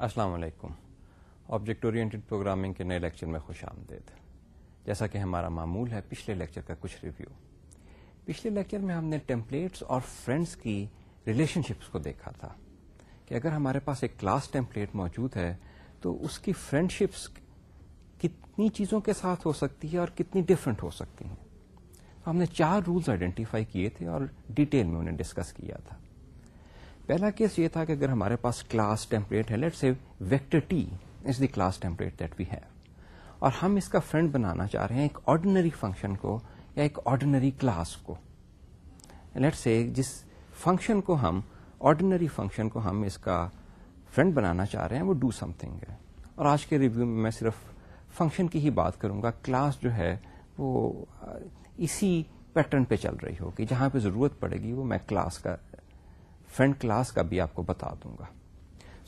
السلام علیکم۔ Object oriented programming کے نئے لیکچر میں خوش آمدید۔ جیسا کہ ہمارا معمول ہے، پچھلے لیکچر کا کچھ ریویو پچھلے لیکچر میں ہم نے ٹیمپلیٹس اور فرینڈس کی ریلیشن شپس کو دیکھا تھا۔ کہ اگر ہمارے پاس ایک کلاس ٹیمپلیٹ موجود ہے، تو اس کی فرینڈ شپس کتنی چیزوں کے ساتھ ہو سکتی ہے اور کتنی ڈفرینٹ ہو سکتی ہیں۔ ہم نے چار رولز آئیڈینٹیفائی کیے تھے اور ڈیٹیل میں انہیں ڈسکس کیا تھا۔ پہلا کیس یہ تھا کہ اگر ہمارے پاس کلاس ٹیمپلیٹ ہے let say vector T is the class template that we have اور ہم اس کا فرینڈ بنانا چاہ رہے ہیں ایک آرڈنری فنکشن کو یا ایک آرڈنری کلاس کو. لیٹ سے جس فنکشن کو ہم آرڈنری فنکشن کو ہم اس کا فرینڈ بنانا چاہ رہے ہیں، وہ ڈو سم تھنگ ہے. اور آج کے ریویو میں میں صرف فنکشن کی ہی بات کروں گا کلاس جو ہے وہ اسی پیٹرن پہ چل رہی ہوگی، جہاں پہ ضرورت پڑے گی وہ میں کلاس کا فرینڈ کلاس کا بھی آپ کو بتا دوں گا۔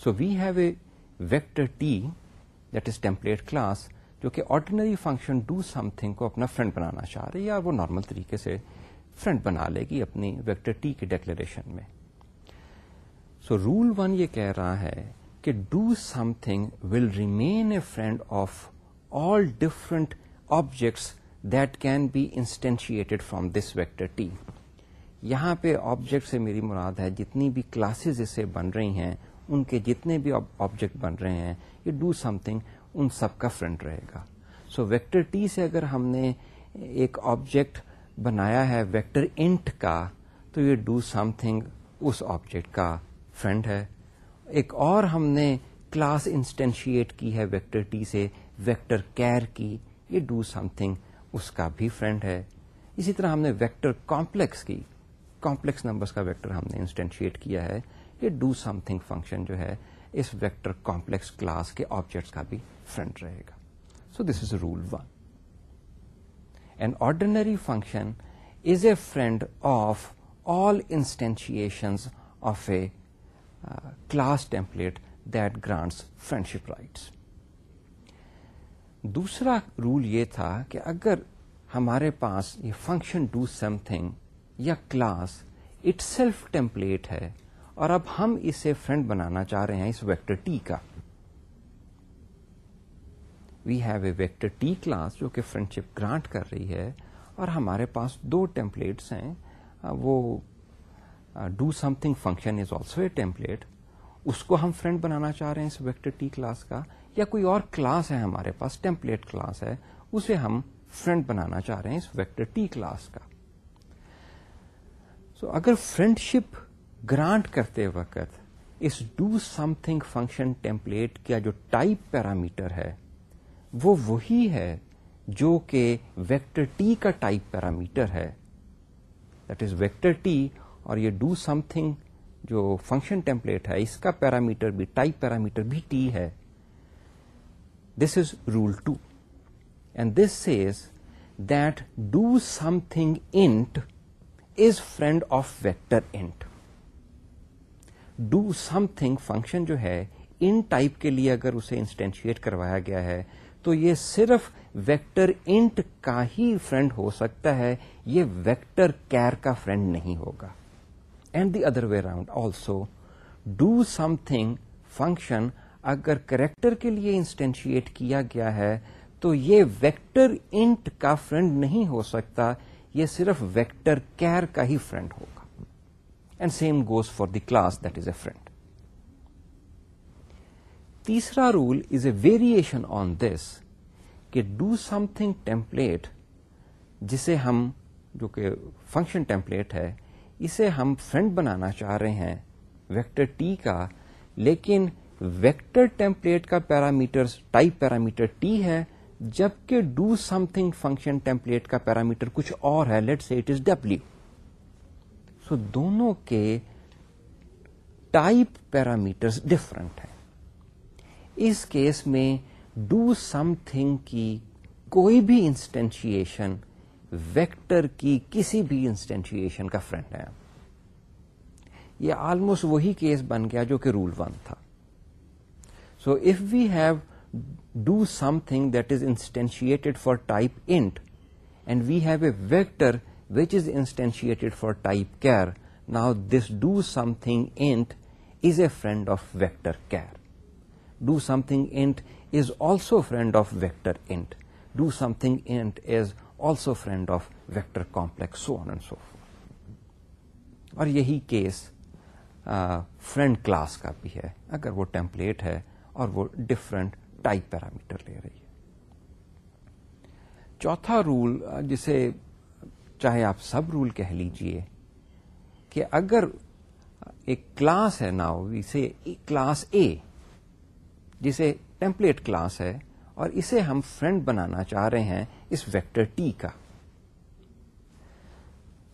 So we have a vector T that is template class جو کہ ordinary function do some thing کو اپنا فرینڈ بنانا چاہ رہی ہے یا وہ نارمل طریقے سے فرینڈ بنا لے گی اپنی ویکٹر ٹی کی ڈیکلریشن میں۔ سو رول ون یہ کہہ رہا ہے کہ do something will remain a friend of all different objects that can be instantiated from this vector T یہاں پہ آبجیکٹ سے میری مراد ہے جتنی بھی کلاسز اس سے بن رہی ہیں، ان کے جتنے بھی آبجیکٹ بن رہے ہیں، یہ ڈو سم تھنگ ان سب کا فرینڈ رہے گا۔ سو ویکٹر ٹی سے اگر ہم نے ایک آبجیکٹ بنایا ہے ویکٹر انٹ کا، تو یہ ڈو سم تھنگ اس آبجیکٹ کا فرینڈ ہے۔ ایک اور ہم نے کلاس انسٹینشیٹ کی ہے ویکٹر ٹی سے ویکٹر کیئر کی، یہ ڈو سم تھنگ اس کا بھی فرینڈ ہے۔ اسی طرح ہم نے ویکٹر کمپلیکس کی۔ کمپلیکس نمبرس کا ویکٹر ہم نے انسٹینشیٹ کیا ہے، یہ ڈو سم تھنگ فنکشن جو ہے، اس ویکٹر کمپلیکس کلاس کے آبجیکٹس کا بھی فرینڈ رہے گا۔ So this is rule one an ordinary function is a friend of all instantiation of a class template that grants friendship rights دوسرا rule یہ تھا کہ اگر ہمارے پاس یہ فنکشن ڈو سم تھنگ یا کلاس اٹ سیلف ٹیمپلیٹ ہے اور اب ہم اسے فرینڈ بنانا چاہ رہے ہیں اس ویکٹر ٹی کا۔ We have a vector T class جو کہ فرینڈ شپ گرانٹ کر رہی ہے اور ہمارے پاس دو ٹیمپلیٹس ہیں۔ وہ do something function is also a template اس کو ہم فرینڈ بنانا چاہ رہے ہیں اس ویکٹر ٹی کلاس کا۔ یا کوئی اور کلاس ہے ہمارے پاس ٹیمپلیٹ کلاس ہے، اسے ہم فرینڈ بنانا چاہ رہے ہیں اس ویکٹر ٹی کلاس کا۔ سو so, اگر فرینڈ شپ گرانٹ کرتے وقت اس do some thing function template کا جو ٹائپ پیرامیٹر ہے وہ وہی ہے جو کہ ویکٹر ٹی کا ٹائپ پیرامیٹر ہے. دیٹ از ویکٹر ٹی اور یہ ڈو سم تھنگ جو فنکشن ٹیمپلیٹ ہے اس کا پیرامیٹر بھی ٹائپ پیرامیٹر بھی ٹی ہے. This is rule two and this says that do something int is friend of vector int do something function جو ہے ان ٹائپ کے لیے اگر اسے انسٹینشیٹ کروایا گیا ہے، تو یہ صرف ویکٹر انٹ کا ہی فرینڈ ہو سکتا ہے، یہ ویکٹر کیئر کا فرینڈ نہیں ہوگا. And the other way around also do something function اگر کریکٹر کے لیے انسٹینشیٹ کیا گیا ہے، تو یہ ویکٹر انٹ کا فرینڈ نہیں ہو سکتا یہ صرف ویکٹر کیئر کا ہی فرینڈ ہوگا۔ And same goes for the class that is a friend تیسرا rule is a variation on this کہ ڈو سم تھنگ ٹیمپلیٹ جسے ہم جو کہ فنکشن ٹیمپلیٹ ہے، اسے ہم فرینڈ بنانا چاہ رہے ہیں ویکٹر ٹی کا، لیکن ویکٹر ٹیمپلیٹ کا پیرامیٹر ٹائپ پیرامیٹر ٹی ہے جبکہ do some thing function template کا پیرامیٹر کچھ اور ہے لیٹ سے اٹ از ڈبلو سو دونوں کے ٹائپ پیرامیٹر ڈفرنٹ ہیں۔ اس کیس میں ڈو سم تھنگ کی کوئی بھی انسٹینشیشن ویکٹر کی کسی بھی انسٹینشیشن کا فرینڈ ہے۔ یہ آلموسٹ وہی کیس بن گیا جو کہ رول ون تھا۔ So if we have do something that is instantiated for type int, and we have a vector which is instantiated for type char. Now this do something int is a friend of vector char. do something int is also friend of vector int. Do something int is also friend of vector complex, so on and so forth. اور یہی case friend class کا بھی ہے اگر وہ template ہے اور وہ ڈفرنٹ ٹائپ پیرامیٹر لے رہی ہے۔ چوتھا رول جسے چاہے آپ سب رول کہہ لیجیے کہ اگر ایک کلاس ہے ناؤ اسے کلاس اے جسے ٹیمپلیٹ کلاس ہے اور اسے ہم فرینڈ بنانا چاہ رہے ہیں اس ویکٹر ٹی کا۔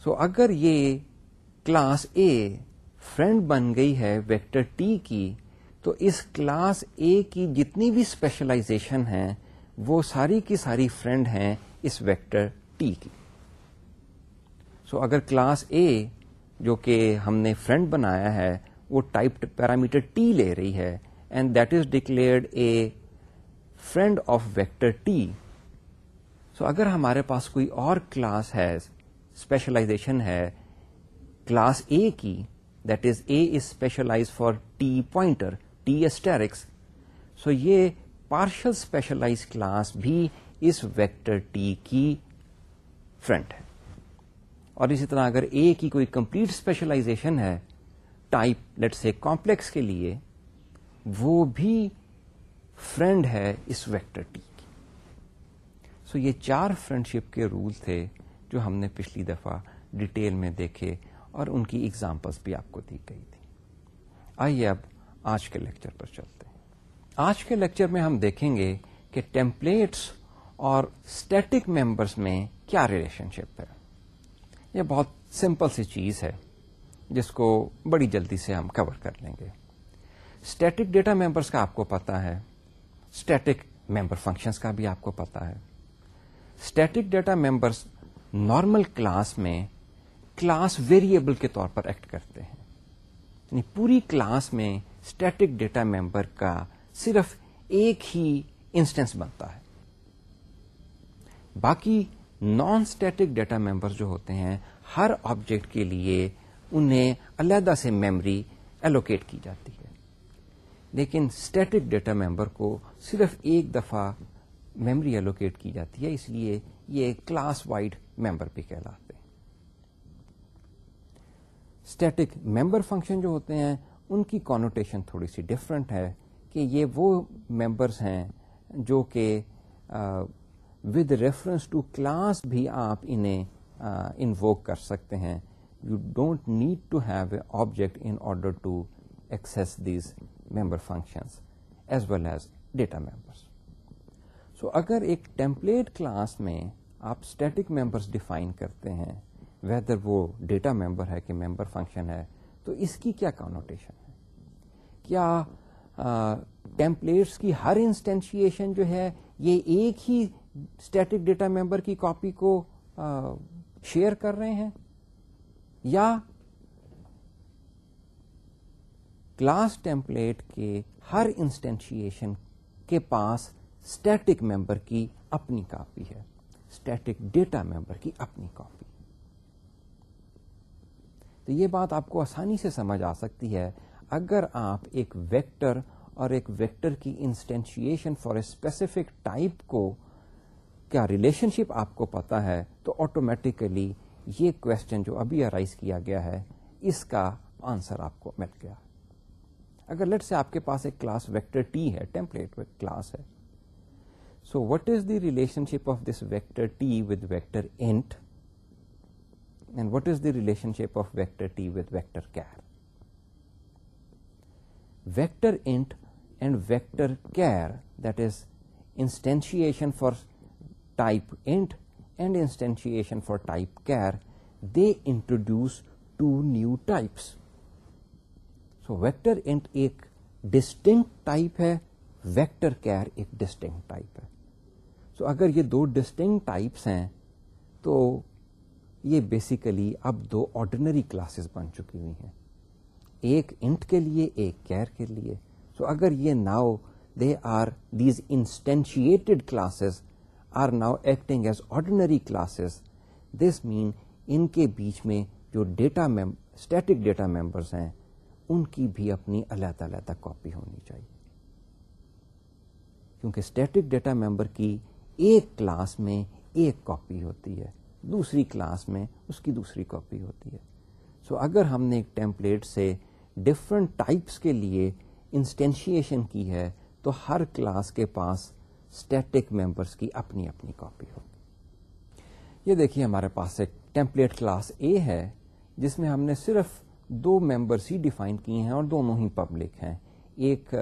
سو so, اگر یہ کلاس اے فرینڈ بن گئی ہے ویکٹر ٹی کی تو اس کلاس اے کی جتنی بھی اسپیشلائزیشن ہیں وہ ساری کی ساری فرینڈ ہیں اس ویکٹر ٹی کی۔ سو so, اگر کلاس اے جو کہ ہم نے فرینڈ بنایا ہے وہ ٹائپ پیرامیٹر ٹی لے رہی ہے and that is declared a friend of vector T so اگر ہمارے پاس کوئی اور کلاس ہے اسپیشلائزیشن ہے کلاس اے کی that is a is specialize for T pointer T asterisk, so یہ پارشل اسپیشلائز کلاس بھی اس ویکٹر ٹی کی فرنٹ ہے۔ اور اسی طرح اگر اے کی کوئی کمپلیٹ اسپیشلائزیشن ہے ٹائپ لیٹ سے کمپلیکس کے لیے، وہ بھی فرینڈ ہے اس ویکٹر ٹی کی۔ سو یہ چار فرینڈشپ کے رول تھے جو ہم نے پچھلی دفعہ ڈیٹیل میں دیکھے اور ان کی ایگزامپلس بھی آپ کو دی گئی تھی آئیے اب آج کے لیکچر پر چلتے ہیں۔ آج کے لیکچر میں ہم دیکھیں گے کہ ٹیمپلیٹس اور اسٹیٹک ممبرس میں کیا ریلیشن شپ ہے۔ یہ بہت سمپل سی چیز ہے، جس کو بڑی جلدی سے ہم کور کر لیں گے۔ اسٹیٹک ڈیٹا ممبرس کا آپ کو پتا ہے اسٹیٹک ممبر فنکشنس کا بھی آپ کو پتا ہے۔ Static data members normal class میں کلاس ویریبل کے طور پر ایکٹ کرتے ہیں۔ یعنی پوری کلاس میں اسٹیٹک ڈیٹا ممبر کا صرف ایک ہی انسٹنس بنتا ہے باقی نان اسٹیٹک ڈیٹا ممبر جو ہوتے ہیں ہر آبجیکٹ کے لیے انہیں علیحدہ سے میمری ایلوکیٹ کی جاتی ہے لیکن اسٹیٹک ڈیٹا ممبر کو صرف ایک دفعہ میمری ایلوکیٹ کی جاتی ہے اس لیے یہ کلاس وائڈ ممبر بھی کہلاتے ہیں. اسٹیٹک ممبر فنکشن جو ہوتے ہیں ان کی کانوٹیشن تھوڑی سی ڈفرینٹ ہے کہ یہ وہ ممبرس ہیں جو کہ ود ریفرنس ٹو کلاس بھی آپ انہیں انووک کر سکتے ہیں۔ You don't need to have a object in order to access these member functions as well as data members so اگر ایک ٹیمپلیٹ کلاس میں آپ اسٹیٹک ممبرس ڈیفائن کرتے ہیں ویدر وہ ڈیٹا ممبر ہے کہ ممبر فنکشن ہے تو اس کی کیا کانوٹیشن ہے؟ کیا ٹیمپلیٹس کی ہر انسٹینشیشن جو ہے یہ ایک ہی اسٹیٹک ڈیٹا ممبر کی کاپی کو شیئر کر رہے ہیں؟ یا کلاس ٹیمپلیٹ کے ہر انسٹینشیشن کے پاس اسٹیٹک ممبر کی اپنی کاپی ہے؟ اسٹیٹک ڈیٹا ممبر کی اپنی کاپی تو یہ بات آپ کو آسانی سے سمجھ آ سکتی ہے۔ اگر آپ ایک ویکٹر اور ایک ویکٹر کی instantiation for a specific type کو کیا ریلیشن شپ آپ کو پتا ہے، تو آٹومیٹیکلی یہ کوشچن جو ابھی ارائز کیا گیا ہے، اس کا آنسر آپ کو مل گیا۔ اگر لیٹ سے آپ کے پاس ایک کلاس ویکٹر ٹی ہے ٹیمپلیٹ کلاس ہے۔ So what is the relationship of this vector T with vector int and what is the relationship of vector T with vector char vector int and vector char that is instantiation for type int and instantiation for type char they introduce two new types so vector int ایک distinct type ہے vector char ایک distinct type ہے so so اگر یہ دو distinct types ہیں تو یہ بیسیکلی اب دو آرڈنری کلاسز بن چکی ہوئی ہیں۔ ایک انٹ کے لیے، ایک کیئر کے لیے۔ سو so اگر یہ now they are these instantiated classes are now acting as ordinary classes this mean ان کے بیچ میں جو ڈیٹا اسٹیٹک ڈیٹا ممبرس ہیں، ان کی بھی اپنی علیحدہ علیحدہ کاپی ہونی چاہیے۔ کیونکہ اسٹیٹک ڈیٹا ممبر کی ایک کلاس میں ایک کاپی ہوتی ہے۔ دوسری کلاس میں اس کی دوسری کاپی ہوتی ہے۔ سو so, اگر ہم نے ایک ٹیمپلیٹ سے ڈفرنٹ ٹائپس کے لیے انسٹینشیشن کی ہے تو ہر کلاس کے پاس اسٹیٹک ممبرس کی اپنی اپنی کاپی ہوگی۔ یہ دیکھیے ہمارے پاس ایک ٹیمپلیٹ کلاس اے ہے جس میں ہم نے صرف دو ممبرس ہی ڈیفائن کیے ہیں اور دونوں ہی پبلک ہیں۔ ایک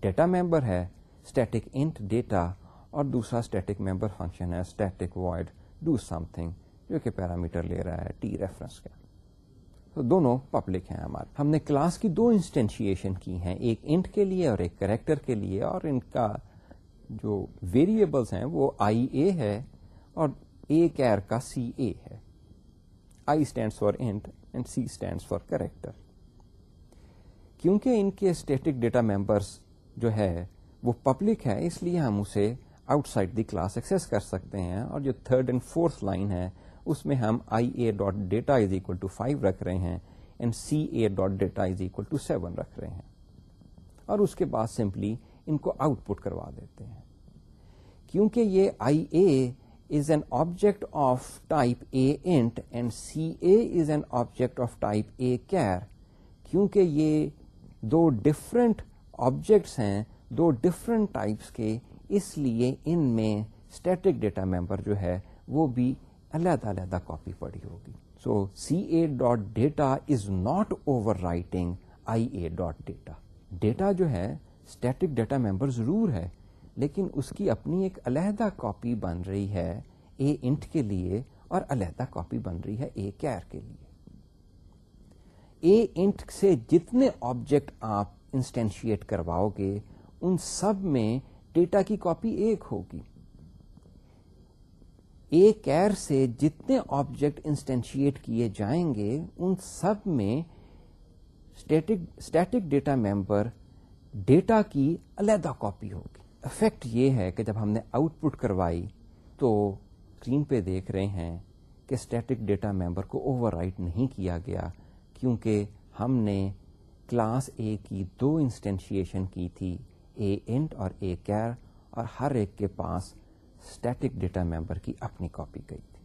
ڈیٹا ممبر ہے اسٹیٹک انٹ ڈیٹا اور دوسرا اسٹیٹک ممبر فنکشن ہے static void do some thing جو کہ پیرامیٹر لے رہا ہے ٹی ریفرنس کا۔ تو دونوں پبلک ہیں ہمارے۔ ہم نے کلاس کی دو انسٹینشیشن کی ہیں، ایک انٹ کے لیے اور ایک کریکٹر کے لیے، اور ان کا جو ویریبلس ہیں وہ آئی اے ہے اور اے کیئر کا سی اے ہے۔ I stands for int and C stands for character کیونکہ ان کے اسٹیٹک ڈیٹا ممبرس جو ہے وہ پبلک ہے اس لیے ہم اسے outside the class access کر سکتے ہیں۔ اور جو تھرڈ اینڈ فورتھ لائن ہے اس میں ہم I A dot data is equal to five رکھ رہے ہیں and C A dot data is equal to seven رکھ رہے ہیں۔ اور اس کے بعد سمپلی ان کو آؤٹ پٹ کروا دیتے ہیں۔ کیونکہ یہ I A is an object of type a int and C A is an object of type a char کیونکہ یہ دو ڈفرنٹ آبجیکٹس ہیں، دو ڈفرنٹ ٹائپس کے، اس لیے ان میں اسٹیٹک ڈیٹا ممبر جو ہے وہ بھی علیحدہ علیحدہ کاپی پڑی ہوگی۔ So C A dot data is not overwriting I A dot data data جو ہے اسٹیٹک ڈیٹا ممبر ضرور ہے، لیکن اس کی اپنی ایک علیحدہ کاپی بن رہی ہے اے انٹ کے لیے اور علیحدہ کاپی بن رہی ہے اے کیئر کے لیے۔ اے انٹ سے جتنے آبجیکٹ آپ انسٹینشیٹ کرواؤ گے، ان سب میں ڈیٹا کی کاپی ایک ہوگی۔ کیئر سے جتنے آبجیکٹ انسٹینشیٹ کیے جائیں گے، ان سب میں اسٹیٹک ڈیٹا ممبر ڈیٹا کی علیحدہ کاپی ہوگی۔ افیکٹ یہ ہے کہ جب ہم نے آؤٹ پٹ کروائی تو اسکرین پہ دیکھ رہے ہیں کہ اسٹیٹک ڈیٹا ممبر کو اوور رائٹ نہیں کیا گیا، کیونکہ ہم نے کلاس اے کی دو انسٹینشیشن کی تھی اے انٹ اور اے کیئر اور ہر ایک کے پاس اسٹیٹک ڈیٹا ممبر کی اپنی کاپی گئی تھی۔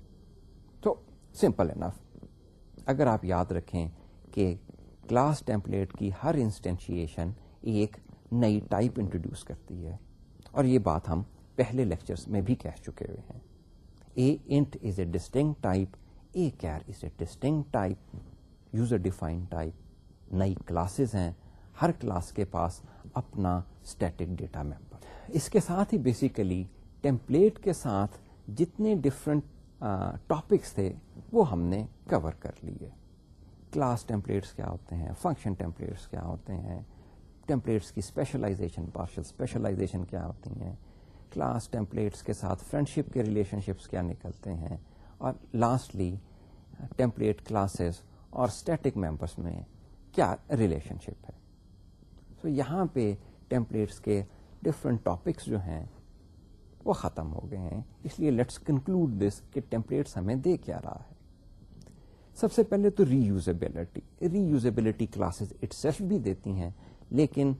تو سمپل انف اگر آپ یاد رکھیں کہ کلاس ٹیمپلیٹ کی ہر انسٹینشیشن ایک نئی ٹائپ انٹروڈیوس کرتی ہے۔ اور یہ بات ہم پہلے لیکچرز میں بھی کہہ چکے ہوئے ہیں۔ A int is a distinct type a char is a distinct type user define type نئی کلاسز ہیں۔ ہر کلاس کے پاس اپنا اسٹیٹک ڈیٹا ممبر اس کے ساتھ ہی بیسیکلی ٹیمپلیٹ کے ساتھ جتنے ڈفرینٹ ٹاپکس تھے، وہ ہم نے کور کر لیے۔ کلاس ٹیمپلیٹس کیا ہوتے ہیں؟ فنکشن ٹیمپلیٹس کیا ہوتے ہیں؟ ٹیمپلیٹس کی اسپیشلائزیشن پارشل اسپیشلائزیشن کیا ہوتی ہیں؟ کلاس ٹیمپلیٹس کے ساتھ فرینڈ شپ کے ریلیشن شپس کیا نکلتے ہیں؟ اور لاسٹلی ٹیمپلیٹ کلاسز اور اسٹیٹک ممبرس میں کیا ریلیشن شپ ہے؟ تو یہاں پہ ٹیمپلیٹس کے ڈفرنٹ ٹاپکس جو ہیں وہ ختم ہو گئے ہیں۔ اس لیے لیٹس کنکلوڈ دس کہ ٹیمپلیٹس ہمیں دے کیا رہا ہے۔ سب سے پہلے تو reusability reusability classes itself بھی دیتی ہیں، لیکن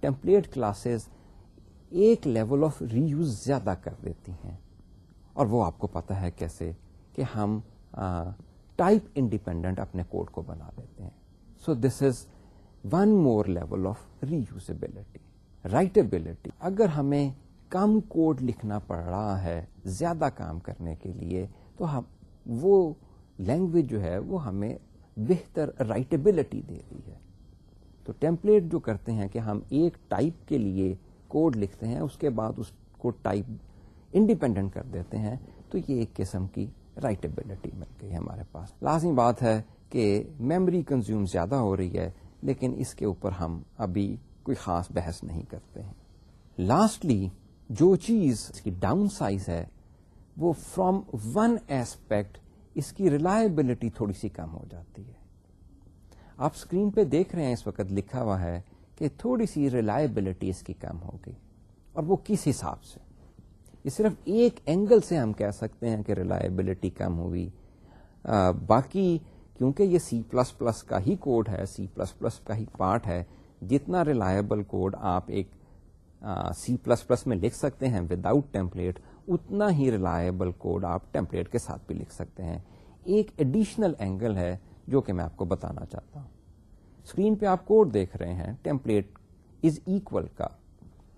ٹیمپلیٹ کلاسز ایک لیول آف ری یوز زیادہ کر دیتی ہیں۔ اور وہ آپ کو پتا ہے کیسے کہ ہم ٹائپ انڈیپینڈنٹ اپنے کوڈ کو بنا دیتے ہیں۔ So this is one more level of reusability writability اگر ہمیں کم کوڈ لکھنا پڑ رہا ہے زیادہ کام کرنے کے لیے، تو ہم وہ لینگویج جو ہے، وہ ہمیں بہتر رائٹیبلٹی دے رہی ہے۔ تو ٹیمپلیٹ جو کرتے ہیں کہ ہم ایک ٹائپ کے لیے کوڈ لکھتے ہیں، اس کے بعد اس کو ٹائپ انڈیپینڈنٹ کر دیتے ہیں، تو یہ ایک قسم کی رائٹیبلٹی مل گئی ہمارے پاس۔ لازمی بات ہے کہ میموری کنزیوم زیادہ ہو رہی ہے، لیکن اس کے اوپر ہم ابھی کوئی خاص بحث نہیں کرتے ہیں۔ لاسٹلی جو چیز اس کی ڈاؤن سائز ہے، وہ فرام ون ایسپیکٹ اس کی ریلائبلٹی تھوڑی سی کم ہو جاتی ہے۔ آپ اسکرین پہ دیکھ رہے ہیں اس وقت لکھا ہوا ہے کہ تھوڑی سی ریلائبلٹی اس کی کم ہوگی اور وہ کس حساب سے؟ یہ صرف ایک اینگل سے ہم کہہ سکتے ہیں کہ ریلائبلٹی کم ہوئی۔ باقی کیونکہ یہ سی پلس پلس کا ہی کوڈ ہے سی پلس پلس کا ہی پارٹ ہے، جتنا ریلائبل کوڈ آپ ایک سی پلس پلس میں لکھ سکتے ہیں وداؤٹ ٹیمپلیٹ اتنا ہی ریلائبل کوڈ آپ ٹیمپلیٹ کے ساتھ بھی لکھ سکتے ہیں۔ ایک ایڈیشنل اینگل ہے جو کہ میں آپ کو بتانا چاہتا ہوں۔ اسکرین پہ آپ کوڈ دیکھ رہے ہیں ٹیمپلیٹ از اکول کا،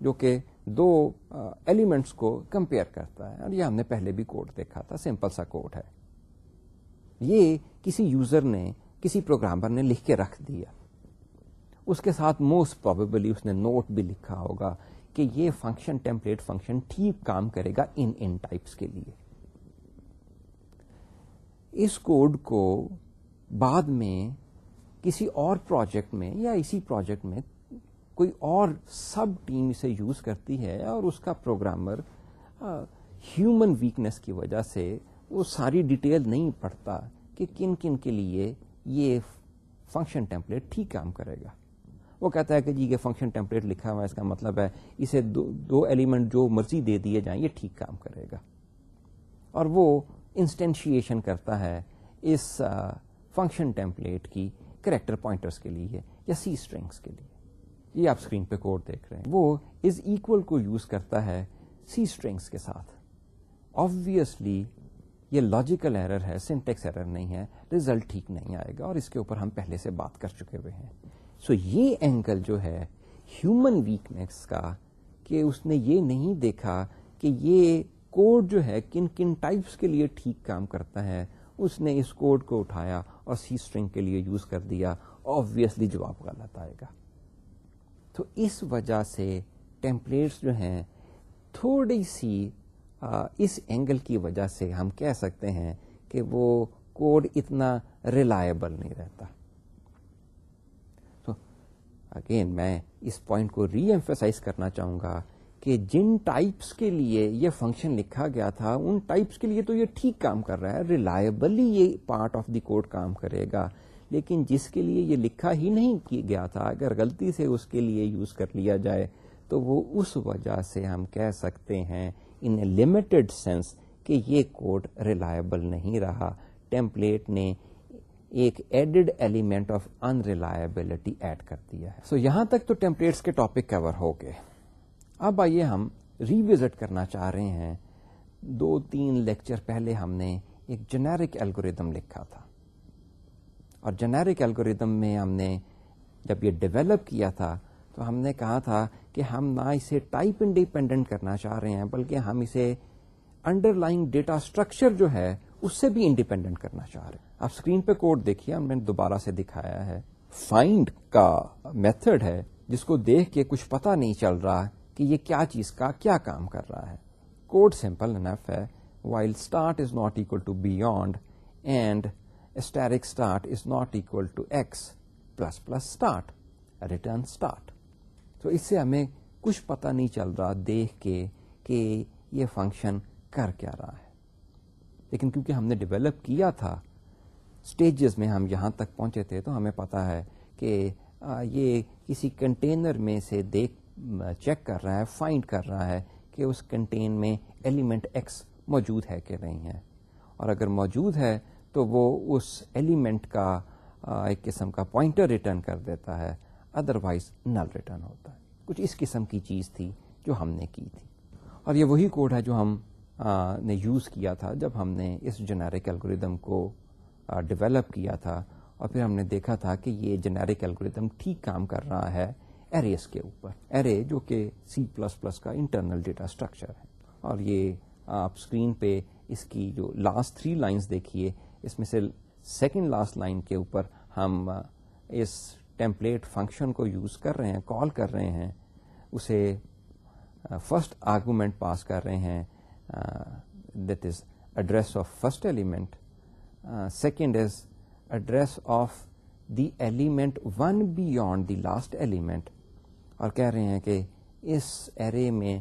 جو کہ دو ایلیمنٹس کو کمپیئر کرتا ہے۔ اور یہ ہم نے پہلے بھی کوڈ دیکھا تھا سمپل سا کوڈ ہے۔ یہ کسی یوزر نے، کسی پروگرامر نے لکھ کے رکھ دیا۔ اس کے ساتھ موسٹ پروبیبلی اس نے نوٹ بھی لکھا ہوگا۔ کہ یہ فنکشن ٹیمپلیٹ فنکشن ٹھیک کام کرے گا ان ان ٹائپس کے لیے۔ اس کوڈ کو بعد میں کسی اور پروجیکٹ میں یا اسی پروجیکٹ میں کوئی اور سب ٹیم اسے یوز کرتی ہے اور اس کا پروگرامر ہیومن ویکنیس کی وجہ سے وہ ساری ڈیٹیل نہیں پڑھتا کہ کن کن کے لیے یہ فنکشن ٹیمپلیٹ ٹھیک کام کرے گا۔ وہ کہتا ہے کہ جی یہ فنکشن ٹیمپلیٹ لکھا ہوا ہے، اس کا مطلب ہے اسے دو دو ایلیمنٹ جو مرضی دے دیے جائیں، یہ ٹھیک کام کرے گا۔ اور وہ انسٹینشیشن کرتا ہے اس فنکشن ٹیمپلیٹ کی کریکٹر پوائنٹرس کے لیے یا سی اسٹرنگس کے لیے۔ یہ آپ اسکرین پہ کوڈ دیکھ رہے ہیں۔ وہ از اکول کو یوز کرتا ہے سی اسٹرنگس کے ساتھ۔ آبویسلی یہ لاجیکل ایرر ہے سینٹیکس ایرر نہیں ہے ریزلٹ ٹھیک نہیں آئے گا اور اس کے اوپر ہم پہلے سے بات کر چکے ہوئے ہیں۔ سو یہ اینگل جو ہے ہیومن ویکنیس کا کہ اس نے یہ نہیں دیکھا کہ یہ کوڈ جو ہے کن کن ٹائپس کے لیے ٹھیک کام کرتا ہے، اس نے اس کوڈ کو اٹھایا اور سی اسٹرنگ کے لیے یوز کر دیا آبویسلی جواب غلط آئے گا۔ تو اس وجہ سے ٹیمپلیٹس جو ہیں تھوڑی سی اس اینگل کی وجہ سے ہم کہہ سکتے ہیں کہ وہ کوڈ اتنا ریلائبل نہیں رہتا۔ اگین میں اس پوائنٹ کو ری ایمفیسائز کرنا چاہوں گا کہ جن ٹائپس کے لیے یہ فنکشن لکھا گیا تھا، ان ٹائپس کے لیے تو یہ ٹھیک کام کر رہا ہے ریلائبلی یہ پارٹ آف دی کوڈ کام کرے گا۔ لیکن جس کے لیے یہ لکھا ہی نہیں گیا تھا، اگر غلطی سے اس کے لیے یوز کر لیا جائے، تو وہ اس وجہ سے ہم کہہ سکتے ہیں ان اے لمیٹڈ سینس کہ یہ کوڈ ریلائبل نہیں رہا۔ ٹیمپلیٹ نے ایک added element of unreliability add کر دیا ہے۔ سو so یہاں تک تو ٹیمپلیٹس کے ٹاپک کور ہو گئے۔ اب آئیے ہم ریوزٹ کرنا چاہ رہے ہیں۔ دو تین لیکچر پہلے ہم نے ایک جنیرک الگوریدم لکھا تھا۔ اور جنیرک الگوریدم میں ہم نے جب یہ ڈیولپ کیا تھا تو ہم نے کہا تھا کہ ہم نہ اسے ٹائپ انڈیپینڈنٹ کرنا چاہ رہے ہیں، بلکہ ہم اسے انڈر لائن ڈیٹا اسٹرکچر جو ہے، اس سے بھی انڈیپینڈنٹ کرنا چاہ رہے ہیں۔ آپ اسکرین پہ کوڈ دیکھیے، ہم نے دوبارہ سے دکھایا ہے۔ فائنڈ کا میتھڈ ہے، جس کو دیکھ کے کچھ پتا نہیں چل رہا کہ یہ کیا چیز کا کیا کام کر رہا ہے۔ کوڈ سمپل انف ہے۔ While start is not equal to beyond and asterisk start is not equal to X plus plus start return start تو اس سے ہمیں کچھ پتا نہیں چل رہا دیکھ کے کہ یہ فنکشن کر کیا رہا ہے۔ لیکن کیونکہ ہم نے ڈیولپ کیا تھا اسٹیجز میں ہم یہاں تک پہنچے تھے تو ہمیں پتا ہے کہ یہ کسی کنٹینر میں سے دیکھ چیک کر رہا ہے فائنڈ کر رہا ہے کہ اس کنٹین میں ایلیمنٹ ایکس موجود ہے کہ نہیں ہے۔ اور اگر موجود ہے تو وہ اس ایلیمنٹ کا ایک قسم کا پوائنٹر ریٹرن کر دیتا ہے ادر وائز نل ریٹرن ہوتا ہے۔ کچھ اس قسم کی چیز تھی جو ہم نے کی تھی۔ اور یہ وہی کوڈ ہے جو ہم نے یوز کیا تھا جب ہم نے اس جنیرک الگوریدم کو ڈیولپ کیا تھا اور پھر ہم نے دیکھا تھا کہ یہ جنیرک الگوریدم ٹھیک کام کر رہا ہے ایریز کے اوپر. ایرے جو کہ سی پلس پلس کا انٹرنل ڈیٹا اسٹرکچر ہے. اور یہ آپ اسکرین پہ اس کی جو لاسٹ تھری لائنز دیکھیے، اس میں سے سیکنڈ لاسٹ لائن کے اوپر ہم اس ٹیمپلیٹ فنکشن کو یوز کر رہے ہیں کال کر رہے ہیں، اسے فرسٹ آرگومنٹ پاس کر رہے ہیں that is address of first element second is address of the element one beyond the last element اور کہہ رہے ہیں کہ اس ایرے میں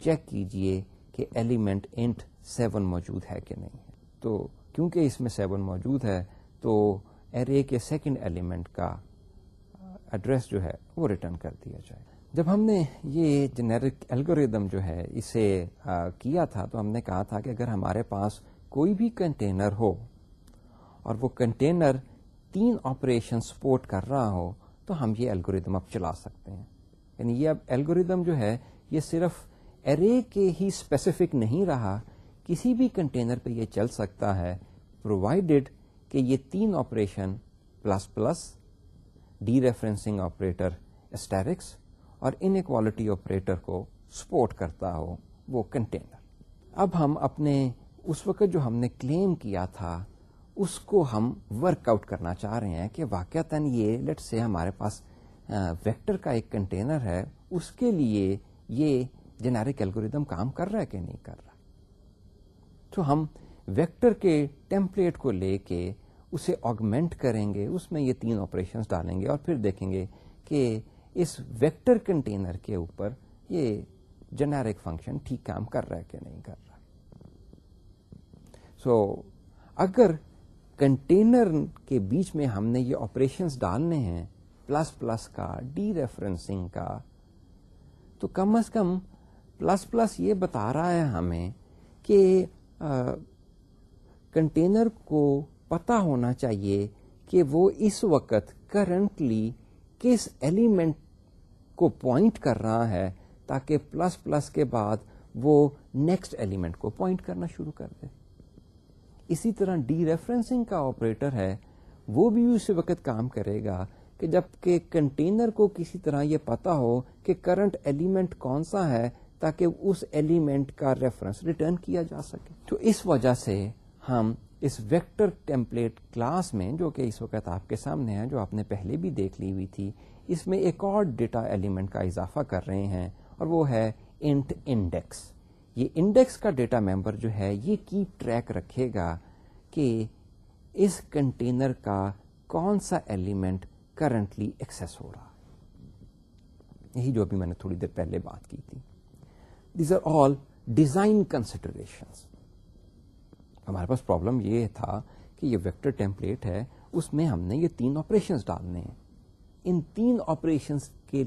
چیک کیجیے کہ ایلیمنٹ انٹ سیون موجود ہے کہ نہیں تو کیونکہ اس میں سیون موجود ہے، تو ایرے کے سیکنڈ ایلیمنٹ کا ایڈریس جو ہے وہ ریٹرن کر دیا جائے۔ جب ہم نے یہ جنیرک الگوریدم جو ہے اسے کیا تھا تو ہم نے کہا تھا کہ اگر ہمارے پاس کوئی بھی کنٹینر ہو اور وہ کنٹینر تین آپریشن سپورٹ کر رہا ہو، تو ہم یہ الگوریدم اب چلا سکتے ہیں۔ یعنی یہ اب الگوریدم جو ہے، یہ صرف ارے کے ہی اسپیسیفک نہیں رہا، کسی بھی کنٹینر پہ یہ چل سکتا ہے۔ پرووائڈیڈ کہ یہ تین operation plus plus dereferencing operator asterisks اور انکوالٹی آپریٹر کو سپورٹ کرتا ہو وہ کنٹینر اب ہم اپنے، اس وقت جو ہم نے کلیم کیا تھا اس کو ہم ورک آؤٹ کرنا چاہ رہے ہیں کہ واقع یہ لیٹ سے ہمارے پاس ویکٹر کا ایک کنٹینر ہے اس کے لیے یہ جنیرک الگوریدم کام کر رہا ہے کہ نہیں کر رہا؟ تو ہم ویکٹر کے ٹیمپلیٹ کو لے کے اسے آگمنٹ کریں گے اس میں یہ تین آپریشن ڈالیں گے اور پھر دیکھیں گے کہ اس ویکٹر کنٹینر کے اوپر یہ جنیرک فنکشن ٹھیک کام کر رہا ہے کہ نہیں کر رہا؟ سو so, اگر کنٹینر کے بیچ میں ہم نے یہ آپریشنس ڈالنے ہیں پلس پلس کا ڈی ریفرنسنگ کا۔ تو کم از کم پلس پلس یہ بتا رہا ہے ہمیں کہ کنٹینر کو پتا ہونا چاہیے کہ وہ اس وقت کرنٹلی کس ایلیمنٹ کو پوائنٹ کر رہا ہے تاکہ پلس پلس کے بعد وہ نیکسٹ ایلیمنٹ کو پوائنٹ کرنا شروع کر دے۔ اسی طرح ڈی ریفرنسنگ کا آپریٹر ہے، وہ بھی اس وقت کام کرے گا کہ جبکہ کنٹینر کو کسی طرح یہ پتا ہو کہ کرنٹ ایلیمنٹ کون سا ہے تاکہ اس ایلیمنٹ کا ریفرنس ریٹرن کیا جا سکے۔ تو اس وجہ سے ہم اس ویکٹر ٹیمپلیٹ کلاس میں جو کہ اس وقت آپ کے سامنے ہے، جو آپ نے پہلے بھی دیکھ لی ہوئی تھی، اس میں ایک اور ڈیٹا ایلیمنٹ کا اضافہ کر رہے ہیں اور وہ ہے انٹ انڈیکس۔ یہ انڈیکس کا ڈیٹا ممبر جو ہے، یہ کیپ ٹریک رکھے گا کہ اس کنٹینر کا کون سا ایلیمنٹ کرنٹلی ایکسس ہو رہا یہی جو ابھی میں نے تھوڑی دیر پہلے بات کی تھی۔ These are all design consideration ہمارے پاس پرابلم یہ تھا کہ یہ ویکٹر ٹیمپلیٹ ہے، اس میں ہم نے یہ تین آپریشن ڈالنے ہیں۔ ان تین آپریشن کے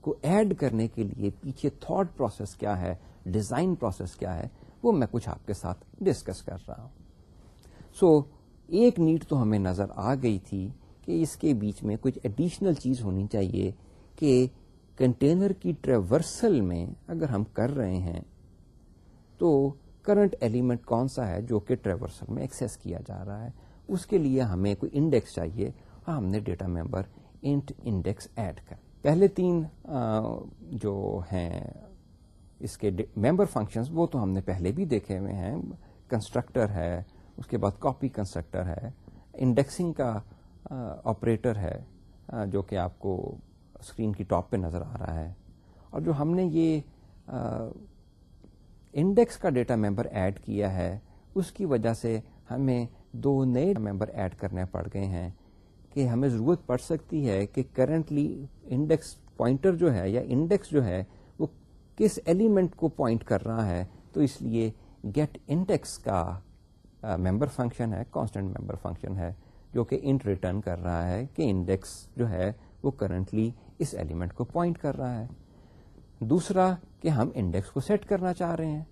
کو ایڈ کرنے کے لیے پیچھے تھاٹ پروسیس کیا ہے؟ ڈیزائن پروسیس کیا ہے وہ میں کچھ آپ کے ساتھ ڈسکس کر رہا ہوں۔ سو so, ایک نیڈ تو ہمیں نظر آ گئی تھی کہ اس کے بیچ میں کچھ ایڈیشنل چیز ہونی چاہیے کہ کنٹینر کی ٹریورسل میں اگر ہم کر رہے ہیں تو کرنٹ ایلیمنٹ کون سا ہے جو کہ ٹریورسل میں ایکسس کیا جا رہا ہے؟ اس کے لیے ہمیں کوئی انڈیکس چاہیے۔ اور ہم نے data member int index add کر۔ پہلے تین جو ہیں اس کے ممبر فنکشنز وہ تو ہم نے پہلے بھی دیکھے ہوئے ہیں کنسٹرکٹر ہے، اس کے بعد کاپی کنسٹرکٹر ہے انڈیکسنگ کا آپریٹر ہے جو کہ آپ کو اسکرین کی ٹاپ پہ نظر آ رہا ہے۔ اور جو ہم نے یہ انڈیکس کا ڈیٹا ممبر ایڈ کیا ہے، اس کی وجہ سے ہمیں دو نئے ممبر ایڈ کرنے پڑ گئے ہیں کہ ہمیں ضرورت پڑ سکتی ہے کہ کرنٹلی انڈیکس پوائنٹر جو ہے یا انڈیکس جو ہے کس ایلیمنٹ کو پوائنٹ کر رہا ہے، تو اس لیے گیٹ انڈیکس کا ممبر فنکشن ہے کانسٹنٹ ممبر فنکشن ہے، جو کہ انٹ ریٹرن کر رہا ہے کہ انڈیکس جو ہے وہ کرنٹلی اس ایلیمنٹ کو پوائنٹ کر رہا ہے۔ دوسرا، کہ ہم انڈیکس کو سیٹ کرنا چاہ رہے ہیں۔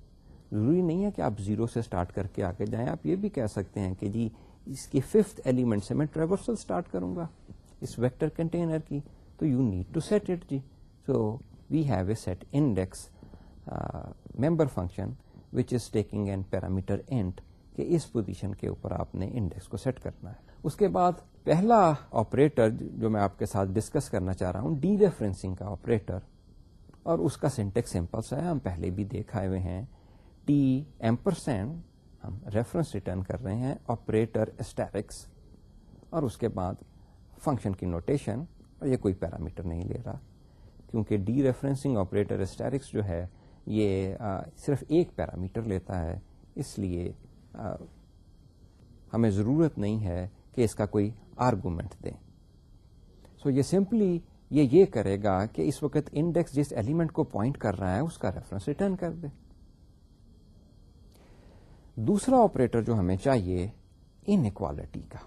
ضروری نہیں ہے کہ آپ زیرو سے اسٹارٹ کر کے آگے جائیں، آپ یہ بھی کہہ سکتے ہیں کہ جی اس کی ففتھ ایلیمنٹ سے میں ٹریورسل اسٹارٹ کروں گا۔ اس ویکٹر کنٹینر کی، تو you need to set it G. So we have a set index member function which is taking an parameter int کہ اس پوزیشن کے اوپر آپ نے انڈیکس کو سیٹ کرنا ہے اس کے بعد پہلا آپریٹر جو میں آپ کے ساتھ ڈسکس کرنا چاہ رہا ہوں ڈی ریفرنسنگ کا آپریٹر اور اس کا سینٹیکس سمپلس ہے ہم پہلے بھی دیکھا ہوئے ہیں ٹی ایمپرسینڈ ہم ریفرنس ریٹرن کر رہے ہیں آپریٹر اسٹیرکس اور اس کے بعد فنکشن کی نوٹیشن اور یہ کوئی پیرامیٹر نہیں لے رہا کیونکہ ڈی ریفرنسنگ آپریٹر اسٹیرکس جو ہے یہ صرف ایک پیرامیٹر لیتا ہے، اس لیے ہمیں ضرورت نہیں ہے کہ اس کا کوئی آرگومنٹ دیں۔ سو so یہ سمپلی یہ یہ کرے گا کہ اس وقت انڈیکس جس ایلیمنٹ کو پوائنٹ کر رہا ہے، اس کا ریفرنس ریٹرن کر دے۔ دوسرا آپریٹر جو ہمیں چاہیے ان کا۔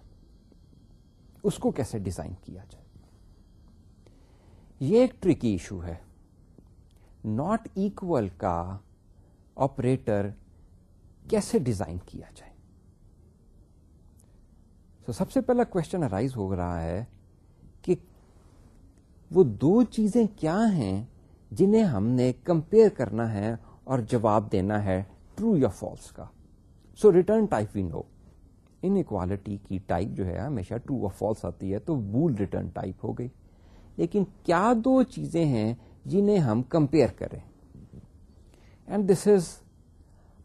اس کو کیسے ڈیزائن کیا جائے؟ یہ ایک ٹرکی ایشو ہے۔ ناٹ ایکول کا آپریٹر کیسے ڈیزائن کیا جائے؟ تو سب سے پہلا کوشچن ارائز ہو رہا ہے کہ وہ دو چیزیں کیا ہیں جنہیں ہم نے کمپیئر کرنا ہے اور جواب دینا ہے ٹرو یا فالس کا۔ So return type we know inequality کی ٹائپ جو ہے ہمیشہ ٹرو اور فالس آتی ہے تو بول ریٹرن ٹائپ ہو گئی۔ لیکن کیا دو چیزیں ہیں جنہیں ہم کمپیئر کریں and this is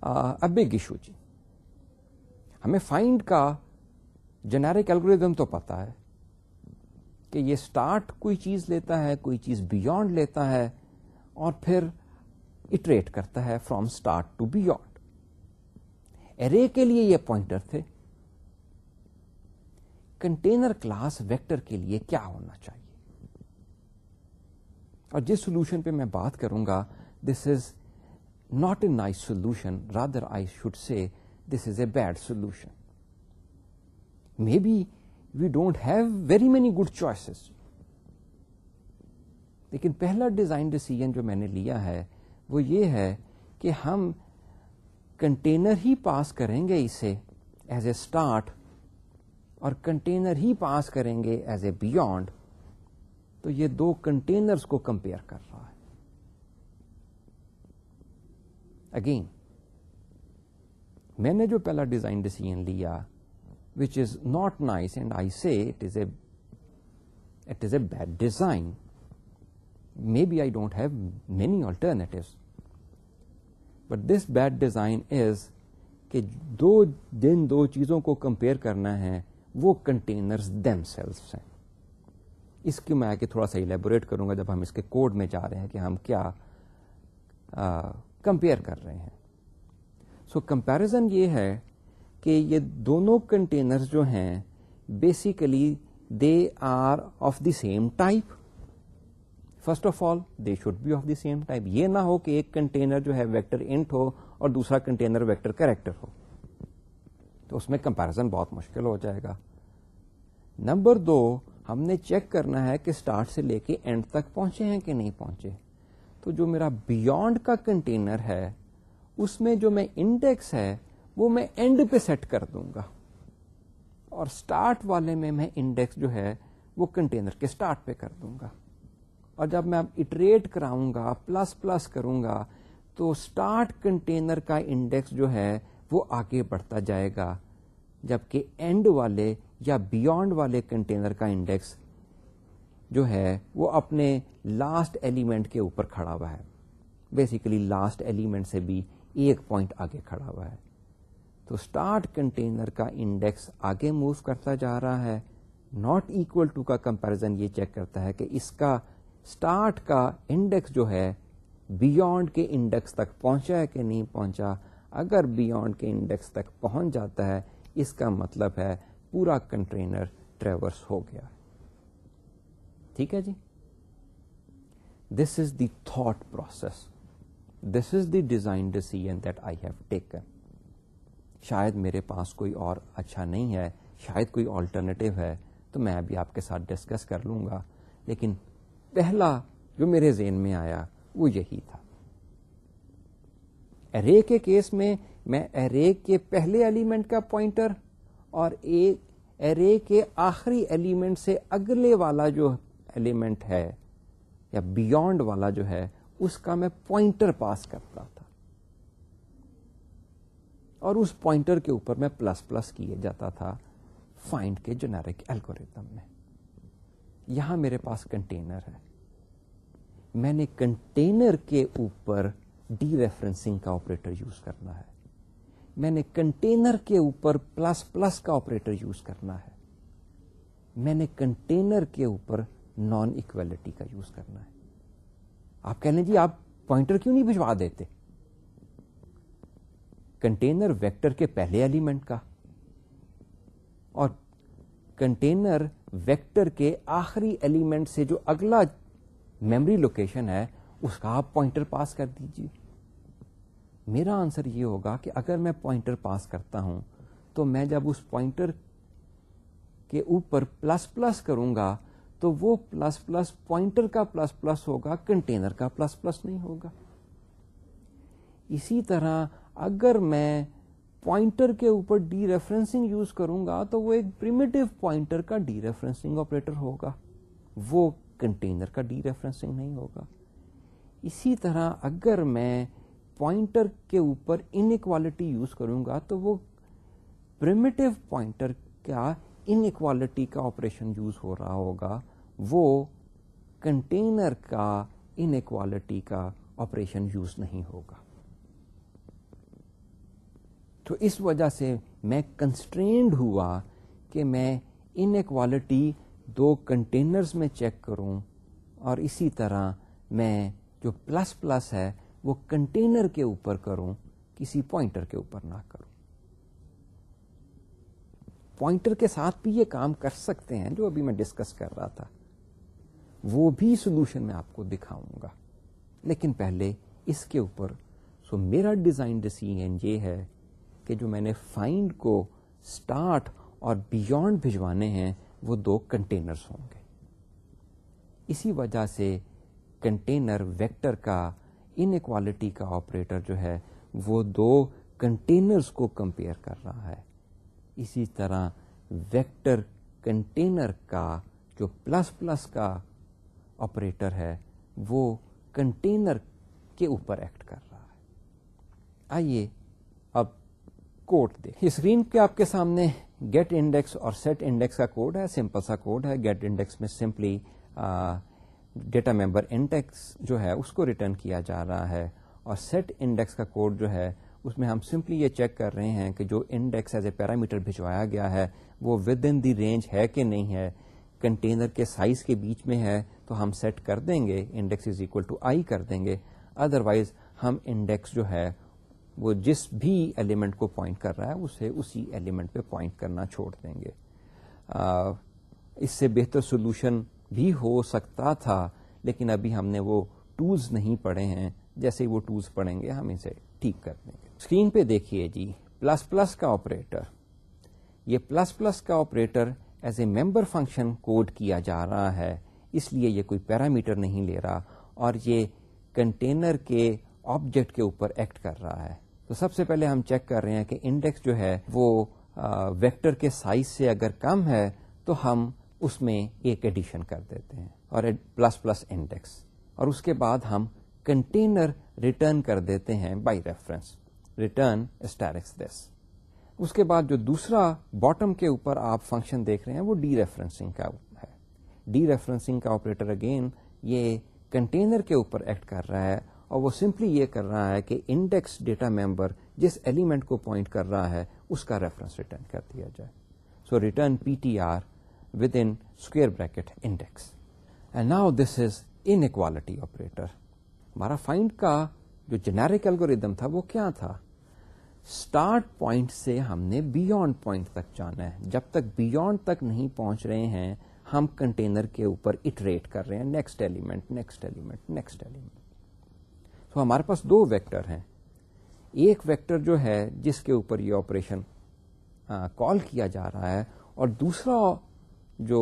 a big issue جی۔ ہمیں فائنڈ کا جنیرک الگوریدم تو پتا ہے کہ یہ اسٹارٹ کوئی چیز لیتا ہے، کوئی چیز بیونڈ لیتا ہے اور پھر اٹریٹ کرتا ہے from start to beyond array کے لیے یہ پوائنٹر تھے۔ کنٹینر کلاس ویکٹر کے لیے کیا ہونا چاہیے؟ اور جس سولوشن پہ میں بات کروں گا this is not a nice solution rather I should say this is a bad solution maybe we don't have very many good choices لیکن پہلا ڈیزائن ڈسیزن جو میں نے لیا ہے، وہ یہ ہے کہ ہم کنٹینر ہی پاس کریں گے اسے ایز اے اسٹارٹ اور کنٹینر ہی پاس کریں گے ایز اے بیونڈ تو یہ دو کنٹینرز کو کمپیئر کر رہا ہے۔ اگین میں نے جو پہلا ڈیزائن ڈسیزن لیا which is not nice and I see it is a it is a bad design maybe I don't have many alternative but this bad design is کہ دو، جن دو چیزوں کو کمپیئر کرنا ہے، وہ کنٹینرز دیم سیلس ہیں۔ اس کی میں آ کے تھوڑا سا الیبوریٹ کروں گا جب ہم اس کے کوڈ میں جا رہے ہیں کہ ہم کیا کمپیئر کر رہے ہیں. سو so, کمپیرزن یہ ہے کہ یہ دونوں کنٹینر جو ہیں basically they are of the same type first of all they should be of the same type یہ نہ ہو کہ ایک کنٹینر جو ہے ویکٹر انٹ ہو اور دوسرا کنٹینر ویکٹر کریکٹر ہو. تو اس میں کمپیرزن بہت مشکل ہو جائے گا. نمبر دو ہم نے چیک کرنا ہے کہ اسٹارٹ سے لے کے اینڈ تک پہنچے ہیں کہ نہیں پہنچے۔ تو جو میرا بیونڈ کا کنٹینر ہے، اس میں جو میں انڈیکس ہے، وہ میں اینڈ پہ سیٹ کر دوں گا۔ اور اسٹارٹ والے میں میں انڈیکس جو ہے، وہ کنٹینر کے اسٹارٹ پہ کر دوں گا۔ اور جب میں اب اٹریٹ کراؤں گا، پلس پلس کروں گا، تو اسٹارٹ کنٹینر کا انڈیکس جو ہے، وہ آگے بڑھتا جائے گا۔ جبکہ اینڈ والے یا بیونڈ والے کنٹینر کا انڈیکس جو ہے وہ اپنے لاسٹ ایلیمنٹ کے اوپر کھڑا ہوا ہے۔ بیسیکلی لاسٹ ایلیمنٹ سے بھی ایک پوائنٹ آگے کھڑا ہوا ہے۔ تو اسٹارٹ کنٹینر کا انڈیکس آگے موو کرتا جا رہا ہے۔ ناٹ اکول ٹو کا کمپیرزن یہ چیک کرتا ہے کہ اس کا اسٹارٹ کا انڈیکس جو ہے بیونڈ کے انڈیکس تک پہنچا ہے کہ نہیں پہنچا۔ اگر بیونڈ کے انڈیکس تک پہنچ جاتا ہے، اس کا مطلب ہے پورا کنٹینر ٹریورس ہو گیا۔ ٹھیک ہے جی؟ This is the thought process this is the design decision that I have taken شاید میرے پاس کوئی اور اچھا نہیں ہے، شاید کوئی آلٹرنیٹو ہے، تو میں ابھی آپ کے ساتھ ڈسکس کر لوں گا۔ لیکن پہلا جو میرے ذہن میں آیا، وہ یہی تھا۔ ارے کے کیس میں میں ارے کے پہلے ایلیمنٹ کا پوائنٹر اور ایک ارے کے آخری ایلیمنٹ سے اگلے والا جو ایلیمنٹ ہے یا بیونڈ والا جو ہے، اس کا میں پوائنٹر پاس کرتا تھا۔ اور اس پوائنٹر کے اوپر میں پلس پلس کیے جاتا تھا فائنڈ کے جنیرک الگوریتم میں۔ یہاں میرے پاس کنٹینر ہے۔ میں نے کنٹینر کے اوپر ڈی ریفرنسنگ کا آپریٹر یوز کرنا ہے۔ میں نے کنٹینر کے اوپر پلس پلس کا آپریٹر یوز کرنا ہے۔ میں نے کنٹینر کے اوپر نان اکویلٹی کا یوز کرنا ہے۔ آپ کہہ لیں جی آپ پوائنٹر کیوں نہیں بھجوا دیتے؟ کنٹینر ویکٹر کے پہلے ایلیمنٹ کا۔ اور کنٹینر ویکٹر کے آخری ایلیمنٹ سے جو اگلا میمری لوکیشن ہے، اس کا آپ پوائنٹر پاس کر دیجیے میرا آنسر یہ ہوگا کہ اگر میں پوائنٹر پاس کرتا ہوں، تو میں جب اس پوائنٹر کے اوپر پلس پلس کروں گا، تو وہ پلس پلس پوائنٹر کا پلس پلس ہوگا، کنٹینر کا پلس پلس نہیں ہوگا۔ اسی طرح اگر میں پوائنٹر کے اوپر ڈی ریفرنسنگ یوز کروں گا، تو وہ ایک پریمیٹو پوائنٹر کا ڈی ریفرنسنگ آپریٹر ہوگا۔ وہ کنٹینر کا ڈی ریفرنسنگ نہیں ہوگا۔ اسی طرح اگر میں پوائنٹر کے اوپر انکوالٹی یوز کروں گا تو وہ پرمیٹو پوائنٹر کا انکوالٹی کا آپریشن یوز ہو رہا ہوگا۔ وہ کنٹینر کا انکوالٹی کا آپریشن یوز نہیں ہوگا۔ تو اس وجہ سے میں کنسٹرینڈ ہوا کہ میں انکوالٹی دو کنٹینرز میں چیک کروں اور اسی طرح میں جو پلس پلس ہے وہ کنٹینر کے اوپر کروں، کسی پوائنٹر کے اوپر نہ کروں۔ پوائنٹر کے ساتھ بھی یہ کام کر سکتے ہیں، جو ابھی میں ڈسکس کر رہا تھا۔ وہ بھی سولوشن میں آپ کو دکھاؤں گا۔ لیکن پہلے اس کے اوپر، سو میرا ڈیزائن ڈسیزن یہ ہے کہ جو میں نے فائنڈ کو اسٹارٹ اور بیونڈ بھجوانے ہیں، وہ دو کنٹینرز ہوں گے۔ اسی وجہ سے کنٹینر ویکٹر کا انکوالٹی کا آپریٹر جو ہے وہ دو کنٹینرز کو کمپیئر کر رہا ہے۔ اسی طرح ویکٹر کنٹینر کا جو پلس پلس کا آپریٹر ہے وہ کنٹینر کے اوپر ایکٹ کر رہا ہے۔ آئیے اب کوڈ دے اسکرین پہ آپ کے سامنے گیٹ انڈیکس اور سیٹ انڈیکس کا کوڈ ہے۔ سمپل سا کوڈ ہے۔ گیٹ انڈیکس میں سمپلی ڈیٹا ممبر انڈیکس جو ہے اس کو ریٹرن کیا جا رہا ہے اور سیٹ انڈیکس کا کوڈ جو ہے اس میں ہم سمپلی یہ چیک کر رہے ہیں کہ جو انڈیکس ایز اے پیرامیٹر بھجوایا گیا ہے وہ ود ان دی رینج ہے کہ نہیں ہے کنٹینر کے سائز کے بیچ میں ہے تو ہم سیٹ کر دیں گے index is equal to I کر دیں گے۔ ادر وائز ہم انڈیکس جو ہے وہ جس بھی ایلیمنٹ کو پوائنٹ کر رہا ہے اسے اسی ایلیمنٹ پہ پوائنٹ کرنا چھوڑ دیں گے۔ آ, اس سے بہتر سولوشن بھی ہو سکتا تھا، لیکن ابھی ہم نے وہ ٹولز نہیں پڑھے ہیں۔ جیسے وہ ٹولز پڑھیں گے، ہم اسے ٹھیک کر دیں گے۔ اسکرین پہ دیکھیے جی پلس پلس کا آپریٹر۔ یہ پلس پلس کا operator as a member function code کیا جا رہا ہے، اس لیے یہ کوئی پیرامیٹر نہیں لے رہا اور یہ کنٹینر کے آبجیکٹ کے اوپر ایکٹ کر رہا ہے۔ تو سب سے پہلے ہم چیک کر رہے ہیں کہ انڈیکس جو ہے وہ ویکٹر کے سائز سے اگر کم ہے، تو ہم اس میں ایک ایڈیشن کر دیتے ہیں اور پلس پلس انڈیکس اور اس کے بعد ہم کنٹینر ریٹرن کر دیتے ہیں by reference, return asterisk this. اس کے بعد جو دوسرا باٹم کے اوپر آپ فنکشن دیکھ رہے ہیں وہ ڈی ریفرنسنگ کا ہے۔ ڈی ریفرنسنگ کا آپریٹر اگین یہ کنٹینر کے اوپر ایکٹ کر رہا ہے اور وہ سمپلی یہ کر رہا ہے کہ انڈیکس ڈیٹا ممبر جس ایلیمنٹ کو پوائنٹ کر رہا ہے اس کا ریفرنس ریٹرن کر دیا جائے۔ So return P T R with in square bracket index and now this is inequality operator ہمارا فائنڈ کا جو جنیرک الگوریدم تھا وہ کیا تھا؟ اسٹارٹ پوائنٹ سے ہم نے بیونڈ پوائنٹ تک جانا ہے۔ جب تک بیونڈ تک نہیں پہنچ رہے ہیں، ہم کنٹینر کے اوپر اٹریٹ کر رہے ہیں۔ Next element next element next element تو ہمارے پاس دو ویکٹر ہیں۔ ایک ویکٹر جو ہے، جس کے اوپر یہ آپریشن کال کیا جا رہا ہے، اور دوسرا جو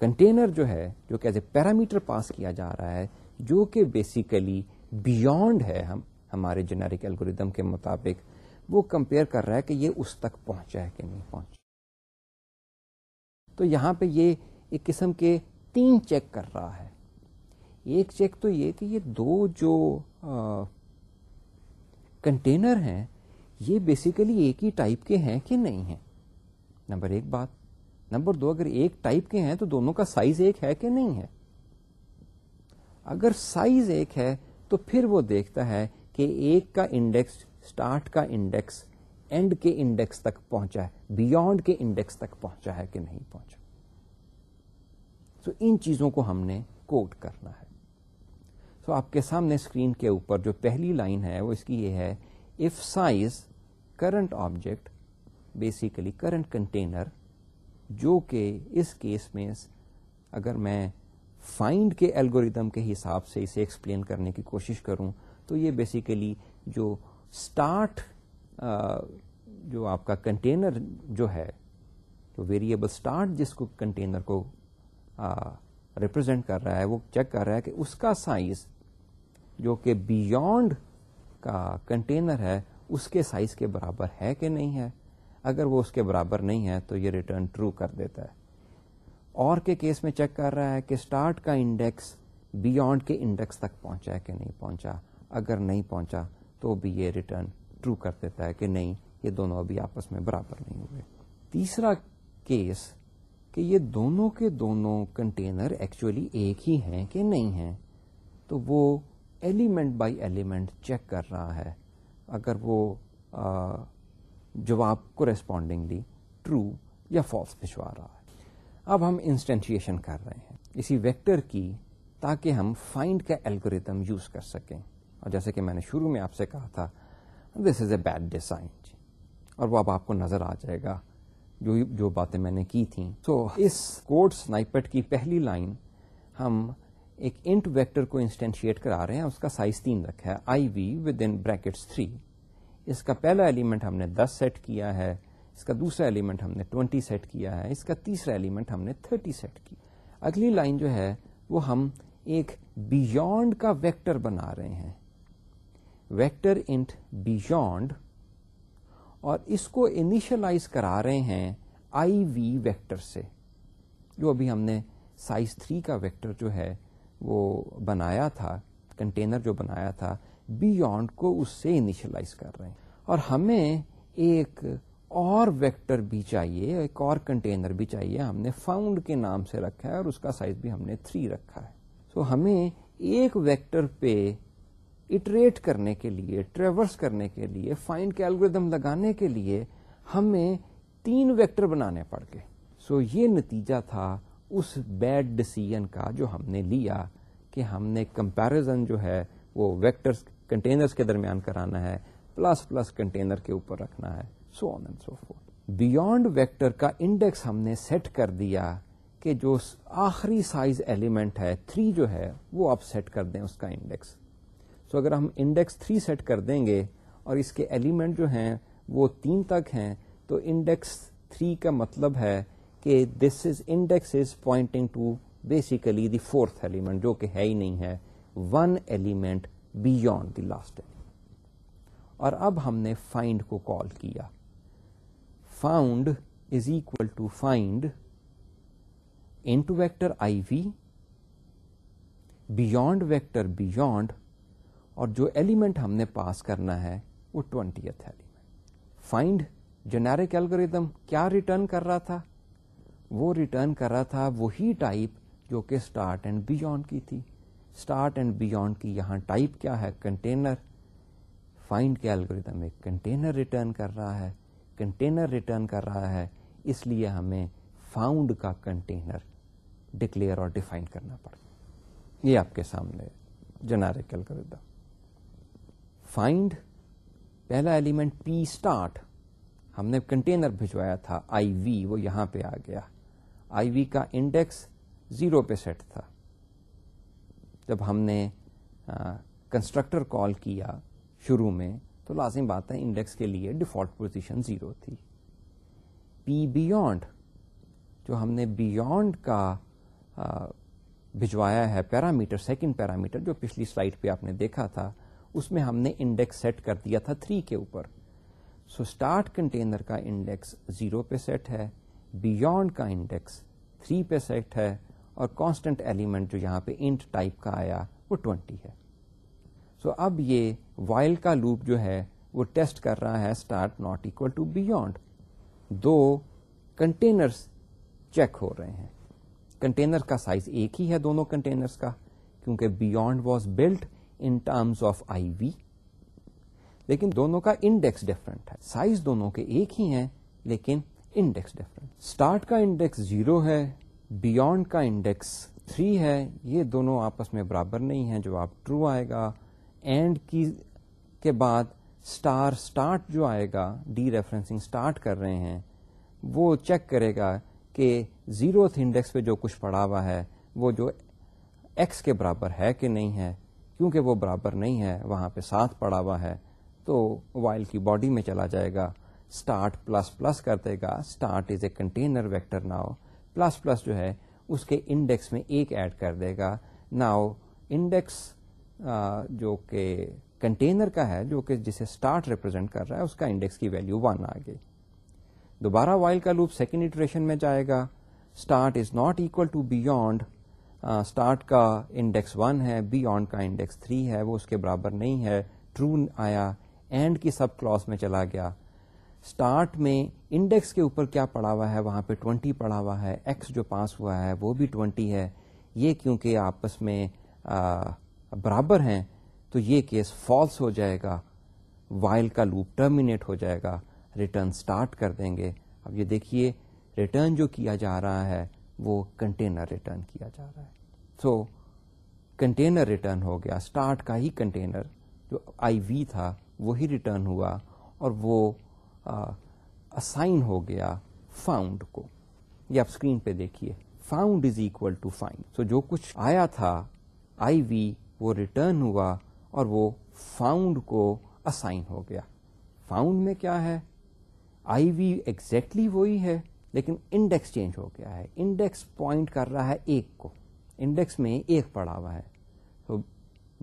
کنٹینر جو ہے، جو کہ ایز اے پیرامیٹر پاس کیا جا رہا ہے، جو کہ بیسیکلی بیونڈ ہے ہم، ہمارے جنیرک الگوریدم کے مطابق، وہ کمپیئر کر رہا ہے کہ یہ اس تک پہنچا ہے کہ نہیں پہنچا۔ تو یہاں پہ یہ ایک قسم کے تین چیک کر رہا ہے۔ ایک چیک تو یہ کہ یہ دو جو کنٹینر ہیں، یہ بیسیکلی ایک ہی ٹائپ کے ہیں کہ نہیں ہیں۔ نمبر ایک بات۔ نمبر دو اگر ایک ٹائپ کے ہیں تو دونوں کا سائز ایک ہے کہ نہیں ہے؟ اگر سائز ایک ہے تو پھر وہ دیکھتا ہے کہ ایک کا انڈیکس اسٹارٹ کا انڈیکس اینڈ کے انڈیکس تک پہنچا ہے بیونڈ کے انڈیکس تک پہنچا ہے کہ نہیں پہنچا۔ سو so, ان چیزوں کو ہم نے کوٹ کرنا ہے۔ سو so, آپ کے سامنے اسکرین کے اوپر جو پہلی لائن ہے وہ اس کی یہ ہے of size current object basically current container جو کہ اس کیس میں اگر میں فائنڈ کے الگوریدم کے حساب سے اسے ایکسپلین کرنے کی کوشش کروں، تو یہ بیسیکلی جو اسٹارٹ جو آپ کا کنٹینر جو ہے، جو ویریبل اسٹارٹ جس کو کنٹینر کو ریپرزینٹ کر رہا ہے، وہ چیک کر رہا ہے کہ اس کا سائز جو کہ بیونڈ کا کنٹینر ہے، اس کے سائز کے برابر ہے کہ نہیں ہے۔ اگر وہ اس کے برابر نہیں ہے تو یہ ریٹرن ٹرو کر دیتا ہے۔ اور کے کیس میں چیک کر رہا ہے کہ اسٹارٹ کا انڈیکس بیونڈ کے انڈیکس تک پہنچا ہے کہ نہیں پہنچا۔ اگر نہیں پہنچا تو بھی یہ ریٹرن ٹرو کر دیتا ہے کہ نہیں، یہ دونوں ابھی آپس میں برابر نہیں ہوئے۔ تیسرا کیس کہ یہ دونوں کے دونوں کنٹینر ایکچولی ایک ہی ہیں کہ نہیں ہیں، تو وہ ایلیمنٹ بائی ایلیمنٹ چیک کر رہا ہے۔ اگر وہ جواب کو ریسپونڈنگلی ٹرو یا فالس بھجوا رہا ہے۔ اب ہم انسٹینشیشن کر رہے ہیں۔ اسی ویکٹر کی تاکہ ہم فائنڈ کا الگوریتم یوز کر سکیں۔ اور جیسے کہ میں نے شروع میں آپ سے کہا تھا this is a bad design اور وہ اب آپ کو نظر آ جائے گا جو جو باتیں میں نے کی تھیں۔ سو so, اس کوڈ سنائپٹ کی پہلی لائن ہم ایک انٹ ویکٹر کو انسٹینشیٹ کرا رہے ہیں۔ اس کا سائز تین رکھا ہے I V with in brackets three اس کا پہلا ایلیمنٹ ہم نے دس سیٹ کیا ہے، اس کا دوسرا ایلیمنٹ ہم نے ٹوینٹی سیٹ کیا ہے، اس کا تیسرا ایلیمنٹ ہم نے تھرٹی سیٹ کی اگلی لائن جو ہے، وہ ہم ایک بیونڈ کا ویکٹر بنا رہے ہیں۔ ویکٹر انٹ بیونڈ اور اس کو انیشلائز کرا رہے ہیں آئی وی ویکٹر سے۔ جو ابھی ہم نے سائز تھری کا ویکٹر جو ہے، وہ بنایا تھا کنٹینر جو بنایا تھا بیونڈ کو اس سے انیشلائز کر رہے ہیں۔ اور ہمیں ایک اور ویکٹر بھی چاہیے ایک اور کنٹینر بھی چاہیے۔ ہم نے فاؤنڈ کے نام سے رکھا ہے اور اس کا سائز بھی ہم نے تھری رکھا ہے۔ سو so, ہمیں ایک ویکٹر پہ اٹریٹ کرنے کے لیے ٹریورس کرنے کے لیے فائنڈ کے الگوریدم لگانے کے لیے ہمیں تین ویکٹر بنانے پڑ گئے۔ سو so, یہ نتیجہ تھا اس بیڈ ڈسیزن کا جو ہم نے لیا کہ ہم نے کمپیرزن جو ہے وہ ویکٹر کنٹینرز کے درمیان کرانا ہے پلس پلس کنٹینر کے اوپر رکھنا ہے so on and so forth beyond vector کا انڈیکس ہم نے سیٹ کر دیا کہ جو آخری سائز ایلیمنٹ ہے تھری جو ہے، وہ آپ سیٹ کر دیں اس کا انڈیکس سو so اگر ہم انڈیکس تھری سیٹ کر دیں گے اور اس کے ایلیمنٹ جو ہیں، وہ تین تک ہیں، تو انڈیکس تھری کا مطلب ہے کہ this is index is pointing to basically the fourth element جو کہ ہے ہی نہیں ہے۔ One element beyond the last اور اب ہم نے فائنڈ کو کال کیا۔ Found is equal to find into vector I V beyond vector beyond اور جو ایلیمنٹ ہم نے پاس کرنا ہے وہ twenty element find generic algorithm کیا ریٹرن کر رہا تھا؟ وہ ریٹرن کر رہا تھا وہی ٹائپ جو کہ اسٹارٹ اینڈ بیونڈ کی تھی۔ اسٹارٹ اینڈ بیونڈ کی یہاں ٹائپ کیا ہے؟ کنٹینر فائنڈ کے الگوریدم ایک کنٹینر ریٹرن کر رہا ہے؟ کنٹینر ریٹرن کر رہا ہے، اس لیے ہمیں فاؤنڈ کا کنٹینر ڈکلیئر اور ڈیفائن کرنا پڑا۔ یہ آپ کے سامنے جنارک الگوریدم فائنڈ پہلا ایلیمنٹ پی اسٹارٹ ہم نے کنٹینر بھجوایا تھا آئی وی وہ یہاں پہ آ گیا۔ آئی وی کا انڈیکس زیرو پہ سیٹ تھا۔ جب ہم نے کنسٹرکٹر کال کیا شروع میں، تو لازم بات ہے انڈیکس کے لیے ڈیفالٹ پوزیشن زیرو تھی۔ پی بیونڈ جو ہم نے بیونڈ کا بھجوایا ہے پیرامیٹر سیکنڈ پیرامیٹر، جو پچھلی سلائڈ پہ آپ نے دیکھا تھا، اس میں ہم نے انڈیکس سیٹ کر دیا تھا تھری کے اوپر۔ سو اسٹارٹ کنٹینر کا انڈیکس زیرو پہ سیٹ ہے بیونڈ کا انڈیکس تھری پہ سیٹ ہے اور کانسٹنٹ ایلیمنٹ جو یہاں پہ انٹ ٹائپ کا آیا وہ ٹوینٹی ہے۔ سو so اب یہ وائل کا لوپ جو ہے وہ ٹیسٹ کر رہا ہے start not equal to beyond do containers check ہو رہے ہیں۔ کنٹینر کا سائز ایک ہی ہے دونوں کنٹینرس کا، کیونکہ beyond was build in terms of I V لیکن دونوں کا انڈیکس ڈفرنٹ ہے۔ سائز دونوں کے ایک ہی ہیں، لیکن انڈیکس ڈفرنٹ اسٹارٹ کا انڈیکس زیرو ہے۔ بیونڈ کا انڈیکس تھری ہے، یہ دونوں آپس میں برابر نہیں ہے جو آپ ٹرو آئے گا. اینڈ کی کے بعد اسٹار اسٹارٹ جو آئے گا ڈی ریفرنسنگ اسٹارٹ کر رہے ہیں، وہ چیک کرے گا کہ زیرو انڈیکس پہ جو کچھ پڑا ہوا ہے، وہ جو ایکس کے برابر ہے کہ نہیں ہے. کیونکہ وہ برابر نہیں ہے، وہاں پہ ساتھ پڑا ہوا ہے، تو وائل کی باڈی میں چلا جائے گا. اسٹارٹ پلس پلس کر دے گا. Start is a container vector now plus plus جو ہے، اس کے انڈیکس میں ایک ایڈ کر دے گا۔ ناؤ انڈیکس جو کہ کنٹینر کا ہے، جو کہ جسے اسٹارٹ ریپرزینٹ کر رہا ہے، اس کا انڈیکس کی ویلو ون آ گئی۔ دوبارہ وائل کا لوپ سیکنڈ اٹریشن میں جائے گا۔ Start is not equal to beyond start کا انڈیکس ون ہے بی کا انڈیکس تھری ہے، وہ اس کے برابر نہیں ہے۔ ٹرو آیا اینڈ کی سب کلاس میں چلا گیا۔ اسٹارٹ میں انڈیکس کے اوپر کیا پڑا ہوا ہے؟ وہاں پہ ٹوینٹی پڑا ہوا ہے۔ ایکس جو پاس ہوا ہے وہ بھی ٹوینٹی ہے۔ یہ کیونکہ آپس میں برابر ہیں، تو یہ کیس فالس ہو جائے گا۔ وائل کا لوپ ٹرمینیٹ ہو جائے گا۔ ریٹرن اسٹارٹ کر دیں گے۔ اب یہ دیکھیے، ریٹرن جو کیا جا رہا ہے وہ کنٹینر ریٹرن کیا جا رہا ہے۔ سو، کنٹینر ریٹرن ہو گیا۔ اسٹارٹ کا ہی کنٹینر جو آئی وی تھا وہی ریٹرن ہوا اور وہ اسائن ہو گیا فاؤنڈ کو۔ یہ آپ اسکرین پہ دیکھیے۔ Found is equal to fine so جو کچھ آیا تھا آئی وی وہ ریٹرن ہوا اور وہ فاؤنڈ کو اسائن ہو گیا۔ فاؤنڈ میں کیا ہے؟ آئی وی ایگزیکٹلی وہی ہے، لیکن انڈیکس چینج ہو گیا ہے۔ انڈیکس پوائنٹ کر رہا ہے ایک کو۔ انڈیکس میں ایک پڑا ہوا ہے۔ تو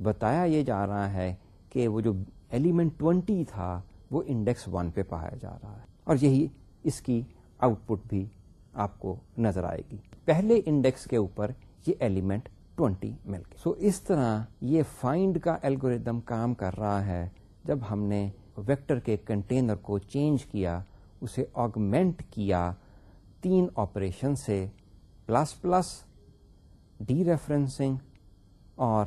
بتایا یہ جا رہا ہے کہ وہ جو ایلیمنٹ ٹوینٹی تھا وہ انڈیکس ون پہ پایا جا رہا ہے۔ اور یہی اس کی آؤٹ پٹ بھی آپ کو نظر آئے گی۔ پہلے انڈیکس کے اوپر یہ ایلیمنٹ ٹوینٹی مل گئی۔ سو اس طرح یہ فائنڈ کا الگوریدم کام کر رہا ہے۔ جب ہم نے ویکٹر کے کنٹینر کو چینج کیا، اسے آگمنٹ کیا، تین آپریشن سے پلس پلس ڈی ریفرنسنگ اور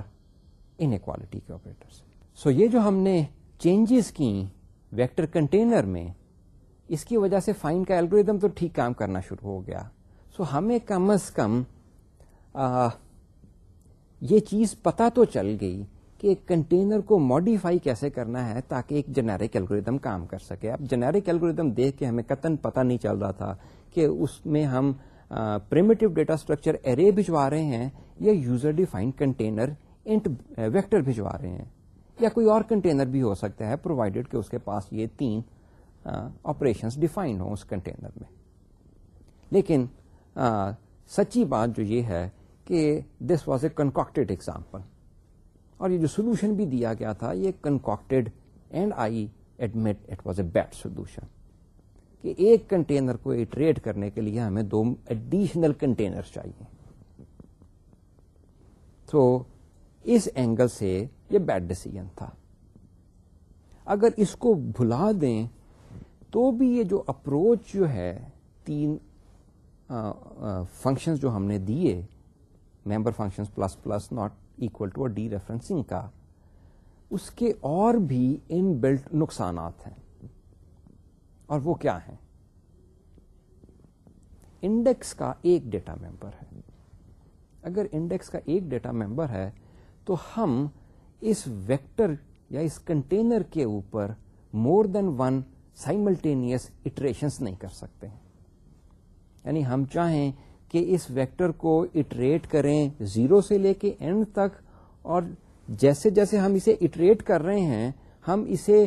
انکوالٹی کے آپریٹر سے سو یہ جو ہم نے چینجز کی ویکٹر کنٹینر میں اس کی وجہ سے فائن کا الگوریدم تو ٹھیک کام کرنا شروع ہو گیا۔ سو ہمیں کم از کم آ, یہ چیز پتا تو چل گئی کہ ایک کنٹینر کو ماڈیفائی کیسے کرنا ہے تاکہ ایک جنیرک الگوریدم کام کر سکے۔ اب جنیرک الگوریدم دیکھ کے ہمیں قطن پتا نہیں چل رہا تھا کہ اس میں ہم پریمیٹو ڈیٹا اسٹرکچر ارے بھجوا رہے ہیں یا user defined container int vector بھجوا رہے ہیں۔ یا کوئی اور کنٹینر بھی ہو سکتا ہے پرووائڈیڈ کہ اس کے پاس یہ تین آپریشن ڈیفائنڈ ہوں اس کنٹینر میں۔ لیکن آ, سچی بات جو یہ ہے کہ this was a connected example اور یہ جو سولوشن بھی دیا گیا تھا یہ connected and I admit it was a bad solution کہ ایک کنٹینر کو اٹریٹ کرنے کے لیے ہمیں دو ایڈیشنل کنٹینر چاہیے۔ تو اس اینگل سے یہ بیڈ ڈیسیجن تھا۔ اگر اس کو بھلا دیں تو بھی یہ جو اپروچ جو ہے، تین فنکشن جو ہم نے دیے member function plus plus not equal to dereferencing کا، اس کے اور بھی ان بلٹ نقصانات ہیں۔ اور وہ کیا ہیں؟ انڈیکس کا ایک ڈیٹا ممبر ہے۔ اگر انڈیکس کا ایک ڈیٹا ممبر ہے تو ہم اس ویکٹر یا اس کنٹینر کے اوپر more than one simultaneous iterations نہیں کر سکتے یعنی ہم چاہیں کہ اس ویکٹر کو اٹریٹ کریں زیرو سے لے کے اینڈ تک اور جیسے جیسے ہم اسے اٹریٹ کر رہے ہیں، ہم اسے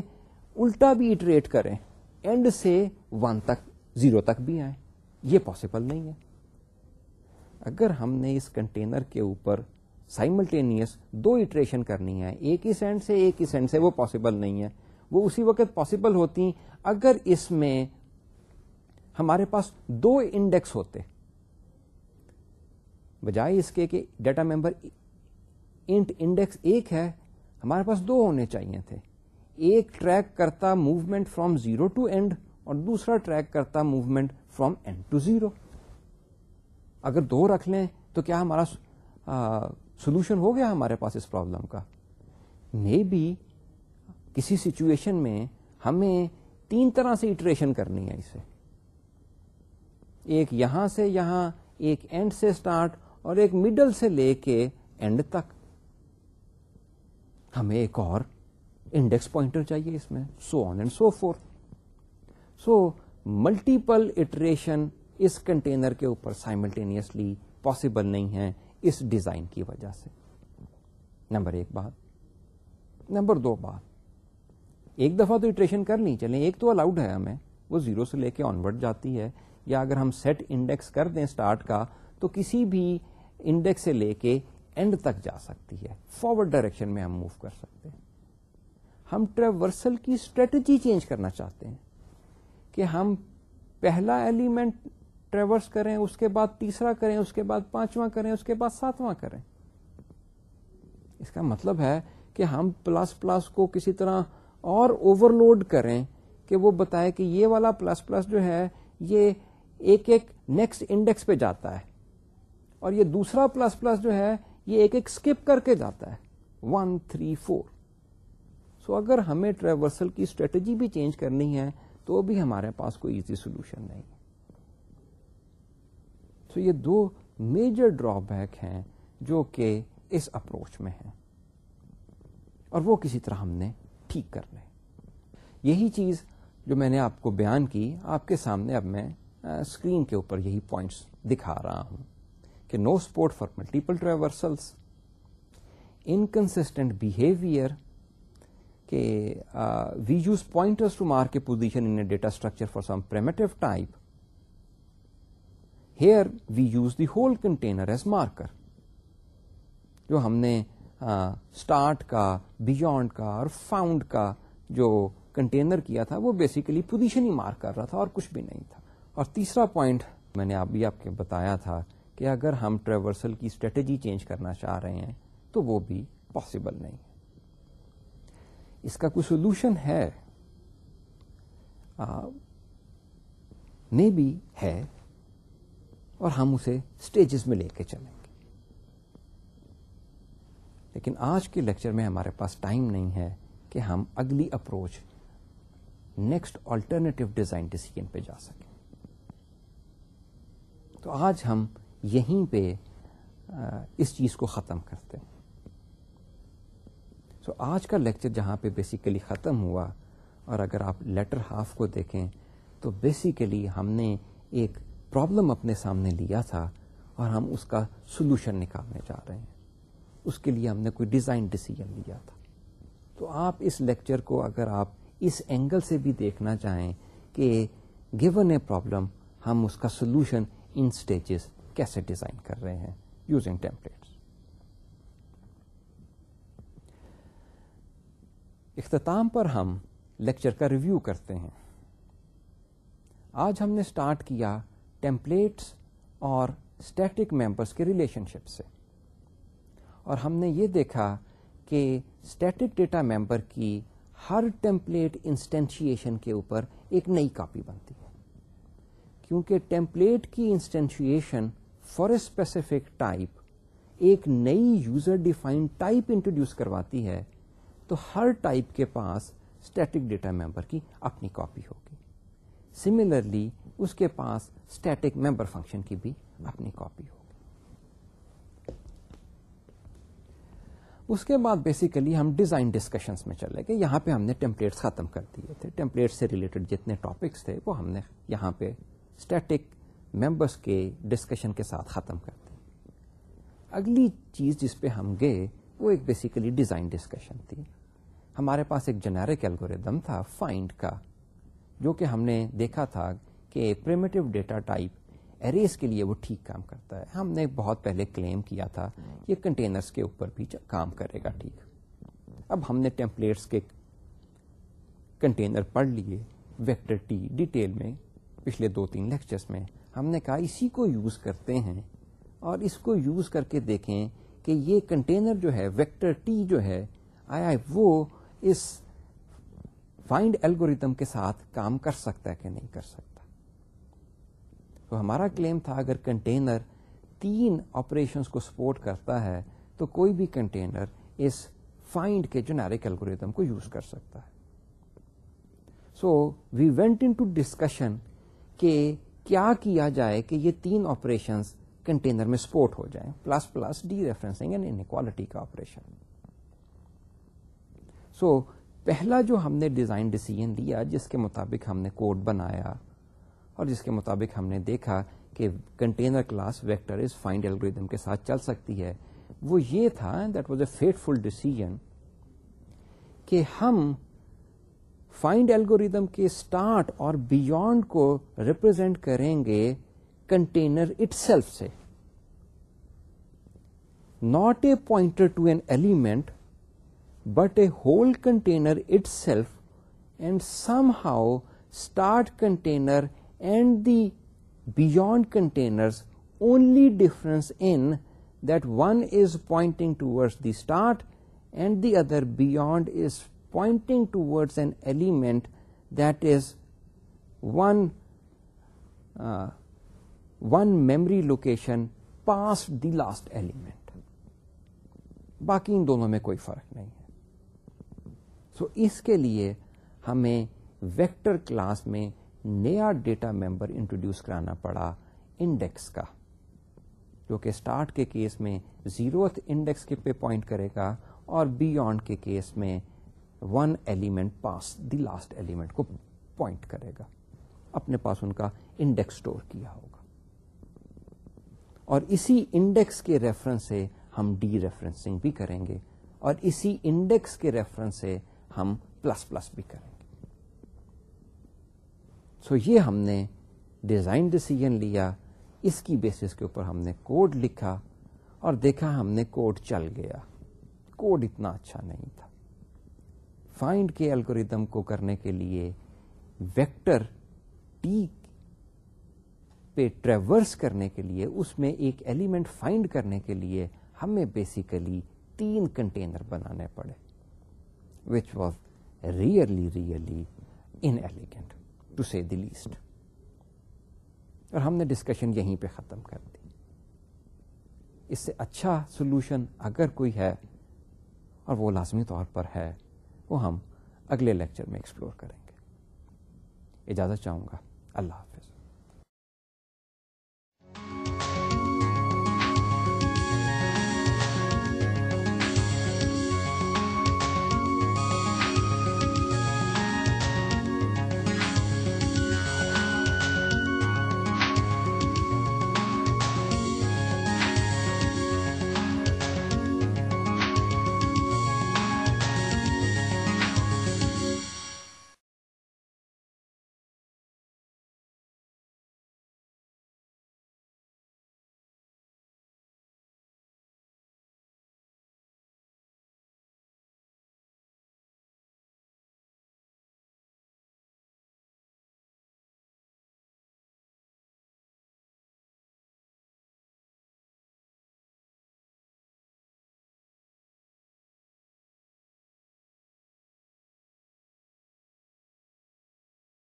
الٹا بھی اٹریٹ کریں۔ اینڈ سے ون تک زیرو تک بھی آئے۔ یہ پاسبل نہیں ہے۔ اگر ہم نے اس کنٹینر کے اوپر سائملٹینئس دو اٹریشن کرنی ہے ایک ہی سینڈ سے ایک ہی سینڈ سے، وہ پاسبل نہیں ہے۔ وہ اسی وقت پاسبل ہوتی اگر اس میں ہمارے پاس دو انڈیکس ہوتے۔ بجائے اس کے کہ ڈیٹا ممبر انٹ انڈیکس ایک ہے، ہمارے پاس دو ہونے چاہیے تھے۔ ایک ٹریک کرتا movement from zero to end اور دوسرا ٹریک کرتا movement from end to zero اگر دو رکھ لیں تو کیا ہمارا سولوشن ہو گیا ہمارے پاس اس پرابلم کا۔ مے بی کسی سچویشن میں ہمیں تین طرح سے اٹریشن کرنی ہے اسے۔ ایک یہاں سے یہاں، ایک اینڈ سے اسٹارٹ اور ایک مڈل سے لے کے اینڈ تک۔ ہمیں ایک اور انڈیکس پوائنٹر چاہیے اس میں۔ So on and so forth so multiple iteration us container کے اوپر سائملٹینئسلی پاسبل نہیں ہے۔ اس ڈیزائن کی وجہ سے۔ نمبر ایک بات۔ نمبر دو بات۔ ایک دفعہ تو اٹریشن کر نہیں چلیں۔ ایک تو الاؤڈ ہے ہمیں۔ وہ زیرو سے لے کے آنورڈ جاتی ہے۔ یا اگر ہم سیٹ انڈیکس کر دیں اسٹارٹ کا، تو کسی بھی انڈیکس سے لے کے اینڈ تک جا سکتی ہے۔ فارورڈ ڈائریکشن میں ہم موو کر سکتے ہیں۔ ہم ٹریورسل کی اسٹریٹجی چینج کرنا چاہتے ہیں کہ ہم پہلا ایلیمنٹ ٹریورس کریں، اس کے بعد تیسرا کریں، اس کے بعد پانچواں کریں، اس کے بعد ساتواں کریں۔ اس کا مطلب ہے کہ ہم پلس پلس کو کسی طرح اور اوور لوڈ کریں کہ وہ بتائے کہ یہ والا پلس پلس جو ہے، یہ ایک ایک نیکسٹ انڈیکس پہ جاتا ہے۔ اور یہ دوسرا پلس پلس جو ہے، یہ ایک ایک اسکپ کر کے جاتا ہے۔ ون تھری فور سو اگر ہمیں ٹریورسل کی اسٹریٹجی بھی چینج کرنی ہے، تو بھی ہمارے پاس کوئی ایزی سولوشن نہیں۔ سو یہ دو میجر ڈرا بیک ہیں جو کہ اس اپروچ میں ہیں۔ اور وہ کسی طرح ہم نے ٹھیک کر لیں۔ یہی چیز جو میں نے آپ کو بیان کی، آپ کے سامنے اب میں اسکرین کے اوپر یہی پوائنٹس دکھا رہا ہوں کہ no support for multiple traversals inconsistent behaviour کہ we use pointers to mark a position in data structure for some primitive type here we use the whole container as marker جو ہم نے اسٹارٹ کا beyond کا اور found کا جو container کیا تھا، وہ بیسیکلی پوزیشن ہی مارک کر رہا تھا اور کچھ بھی نہیں تھا۔ اور تیسرا پوائنٹ میں نے ابھی آپ کے بتایا تھا کہ اگر ہم ٹریورسل کی اسٹریٹجی چینج کرنا چاہ رہے ہیں تو وہ بھی پاسبل نہیں۔ اس کا کوئی سولوشن ہے؟ بھی ہے۔ اور ہم اسے اسٹیجز میں لے کے چلیں گے۔ لیکن آج کے لیکچر میں ہمارے پاس ٹائم نہیں ہے کہ ہم اگلی approach next alternative design decision پہ جا سکیں۔ تو آج ہم یہیں پہ اس چیز کو ختم کرتے ہیں۔ سو آج کا لیکچر جہاں پہ بیسیکلی ختم ہوا اور اگر آپ لیٹر ہاف کو دیکھیں تو بیسیکلی ہم نے ایک پرابلم اپنے سامنے لیا تھا اور ہم اس کا سولوشن نکالنے جا رہے ہیں۔ اس کے لیے ہم نے کوئی ڈیزائن ڈیسیجن لیا تھا۔ تو آپ اس لیکچر کو اگر آپ اس اینگل سے بھی دیکھنا چاہیں کہ گیون اے پرابلم ہم اس کا سولوشن ان اسٹیجز کیسے ڈیزائن کر رہے ہیں یوزنگ ٹیمپلیٹس اختتام پر ہم لیکچر کا ریویو کرتے ہیں۔ آج ہم نے اسٹارٹ کیا ٹیمپلیٹس اور اسٹیٹک ممبرس کے ریلیشن شپ سے۔ اور ہم نے یہ دیکھا کہ اسٹیٹک ڈیٹا ممبر کی ہر ٹیمپلیٹ انسٹینشیشن کے اوپر ایک نئی کاپی بنتی ہے۔ کیونکہ ٹیمپلیٹ کی instantiation for a specific type ایک نئی یوزر ڈیفائنڈ ٹائپ انٹروڈیوس کرواتی ہے، تو ہر ٹائپ کے پاس اسٹیٹک ڈیٹا ممبر کی اپنی کاپی ہوگی۔ سملرلی اس کے پاس اسٹیٹک ممبر فنکشن کی بھی اپنی کاپی ہوگی۔ اس کے بعد بیسیکلی ہم ڈیزائن ڈسکشنس میں چلے گئے۔ یہاں پہ ہم نے ٹیمپلیٹس ختم کر دیے تھے۔ ٹیمپلیٹ سے ریلیٹڈ جتنے ٹاپکس تھے، وہ ہم نے یہاں پہ اسٹیٹک ممبرس کے ڈسکشن کے ساتھ ختم کر دی اگلی چیز جس پہ ہم گئے، وہ ایک بیسیکلی ڈیزائن ڈسکشن تھی۔ ہمارے پاس ایک جنیرک الگوریدم تھا فائنڈ کا، جو کہ ہم نے دیکھا تھا کہ پریمیٹو ڈیٹا ٹائپ اریز کے لیے وہ ٹھیک کام کرتا ہے۔ ہم نے بہت پہلے کلیم کیا تھا یہ کنٹینرز کے اوپر بھی کام کرے گا، ٹھیک۔ اب ہم نے ٹیمپلیٹس کے کنٹینر پڑھ لیے ویکٹر ٹی ڈیٹیل میں، پچھلے دو تین لیکچرز میں۔ ہم نے کہا اسی کو یوز کرتے ہیں اور اس کو یوز کر کے دیکھیں کہ یہ کنٹینر جو ہے ویکٹر ٹی جو ہے، آیا وہ اس فائنڈ الگوریتم کے ساتھ کام کر سکتا ہے کہ نہیں کر سکتا۔ تو ہمارا کلیم تھا اگر کنٹینر تین آپریشنس کو سپورٹ کرتا ہے، تو کوئی بھی کنٹینر اس فائنڈ کے جنیرک الگوریدم کو یوز کر سکتا ہے۔ So we went into discussion کہ کیا کیا جائے کہ یہ تین آپریشنس کنٹینر میں سپورٹ ہو جائیں plus plus dereferencing and inequality کا آپریشن سو پہلا جو ہم نے ڈیزائن ڈیسیجن لیا جس کے مطابق ہم نے کوڈ بنایا اور جس کے مطابق ہم نے دیکھا کہ container class vector is find algorithm کے ساتھ چل سکتی ہے، وہ یہ تھا that was a fateful decision کہ ہم فائنڈ الگوریدم کے اسٹارٹ اور بیونڈ کو ریپرزینٹ کریں گے کنٹینر اٹ سیلف سے۔ Not a pointer to an element but a whole container itself and somehow start container and the beyond containers only difference in that one is pointing towards the start and the other beyond is pointing towards an element that is one uh, memory location past the last element. باقی ان دونوں میں کوئی فرق نہیں ہے so so, اس کے لیے ہمیں ویکٹر کلاس میں نیا ڈیٹا ممبر انٹروڈیوس کرانا پڑا انڈیکس کا، جو کہ اسٹارٹ کے کیس میں زیروتھ انڈیکس کے پہ پوائنٹ کرے گا اور بیونڈ کے کیس میں one element past the last element کو پوائنٹ کرے گا۔ اپنے پاس ان کا انڈیکس اسٹور کیا ہوگا۔ اور اسی انڈیکس کے ریفرنس سے ہم ڈی ریفرنسنگ بھی کریں گے اور اسی انڈیکس کے ریفرنس سے ہم پلس پلس بھی کریں گے۔ سو یہ ہم نے ڈیزائن ڈسیزن لیا، اس کی بیسس کے اوپر ہم نے کوڈ لکھا اور دیکھا ہم نے کوڈ چل گیا۔ کوڈ اتنا اچھا نہیں تھا۔ فائنڈ کے الگوریدم کو کرنے کے لیے ویکٹر ٹی پہ ٹریورس کرنے کے لیے، اس میں ایک ایلیمنٹ فائنڈ کرنے کے لیے ہمیں بیسیکلی تین کنٹینر بنانے پڑے which was really really inelegant to see the least اور ہم نے ڈسکشن یہیں پہ ختم کر دی۔ اس سے اچھا سولوشن اگر کوئی ہے اور وہ لازمی طور پر ہے، وہ ہم اگلے لیکچر میں ایکسپلور کریں گے۔ اجازت چاہوں گا۔ اللہ حافظ۔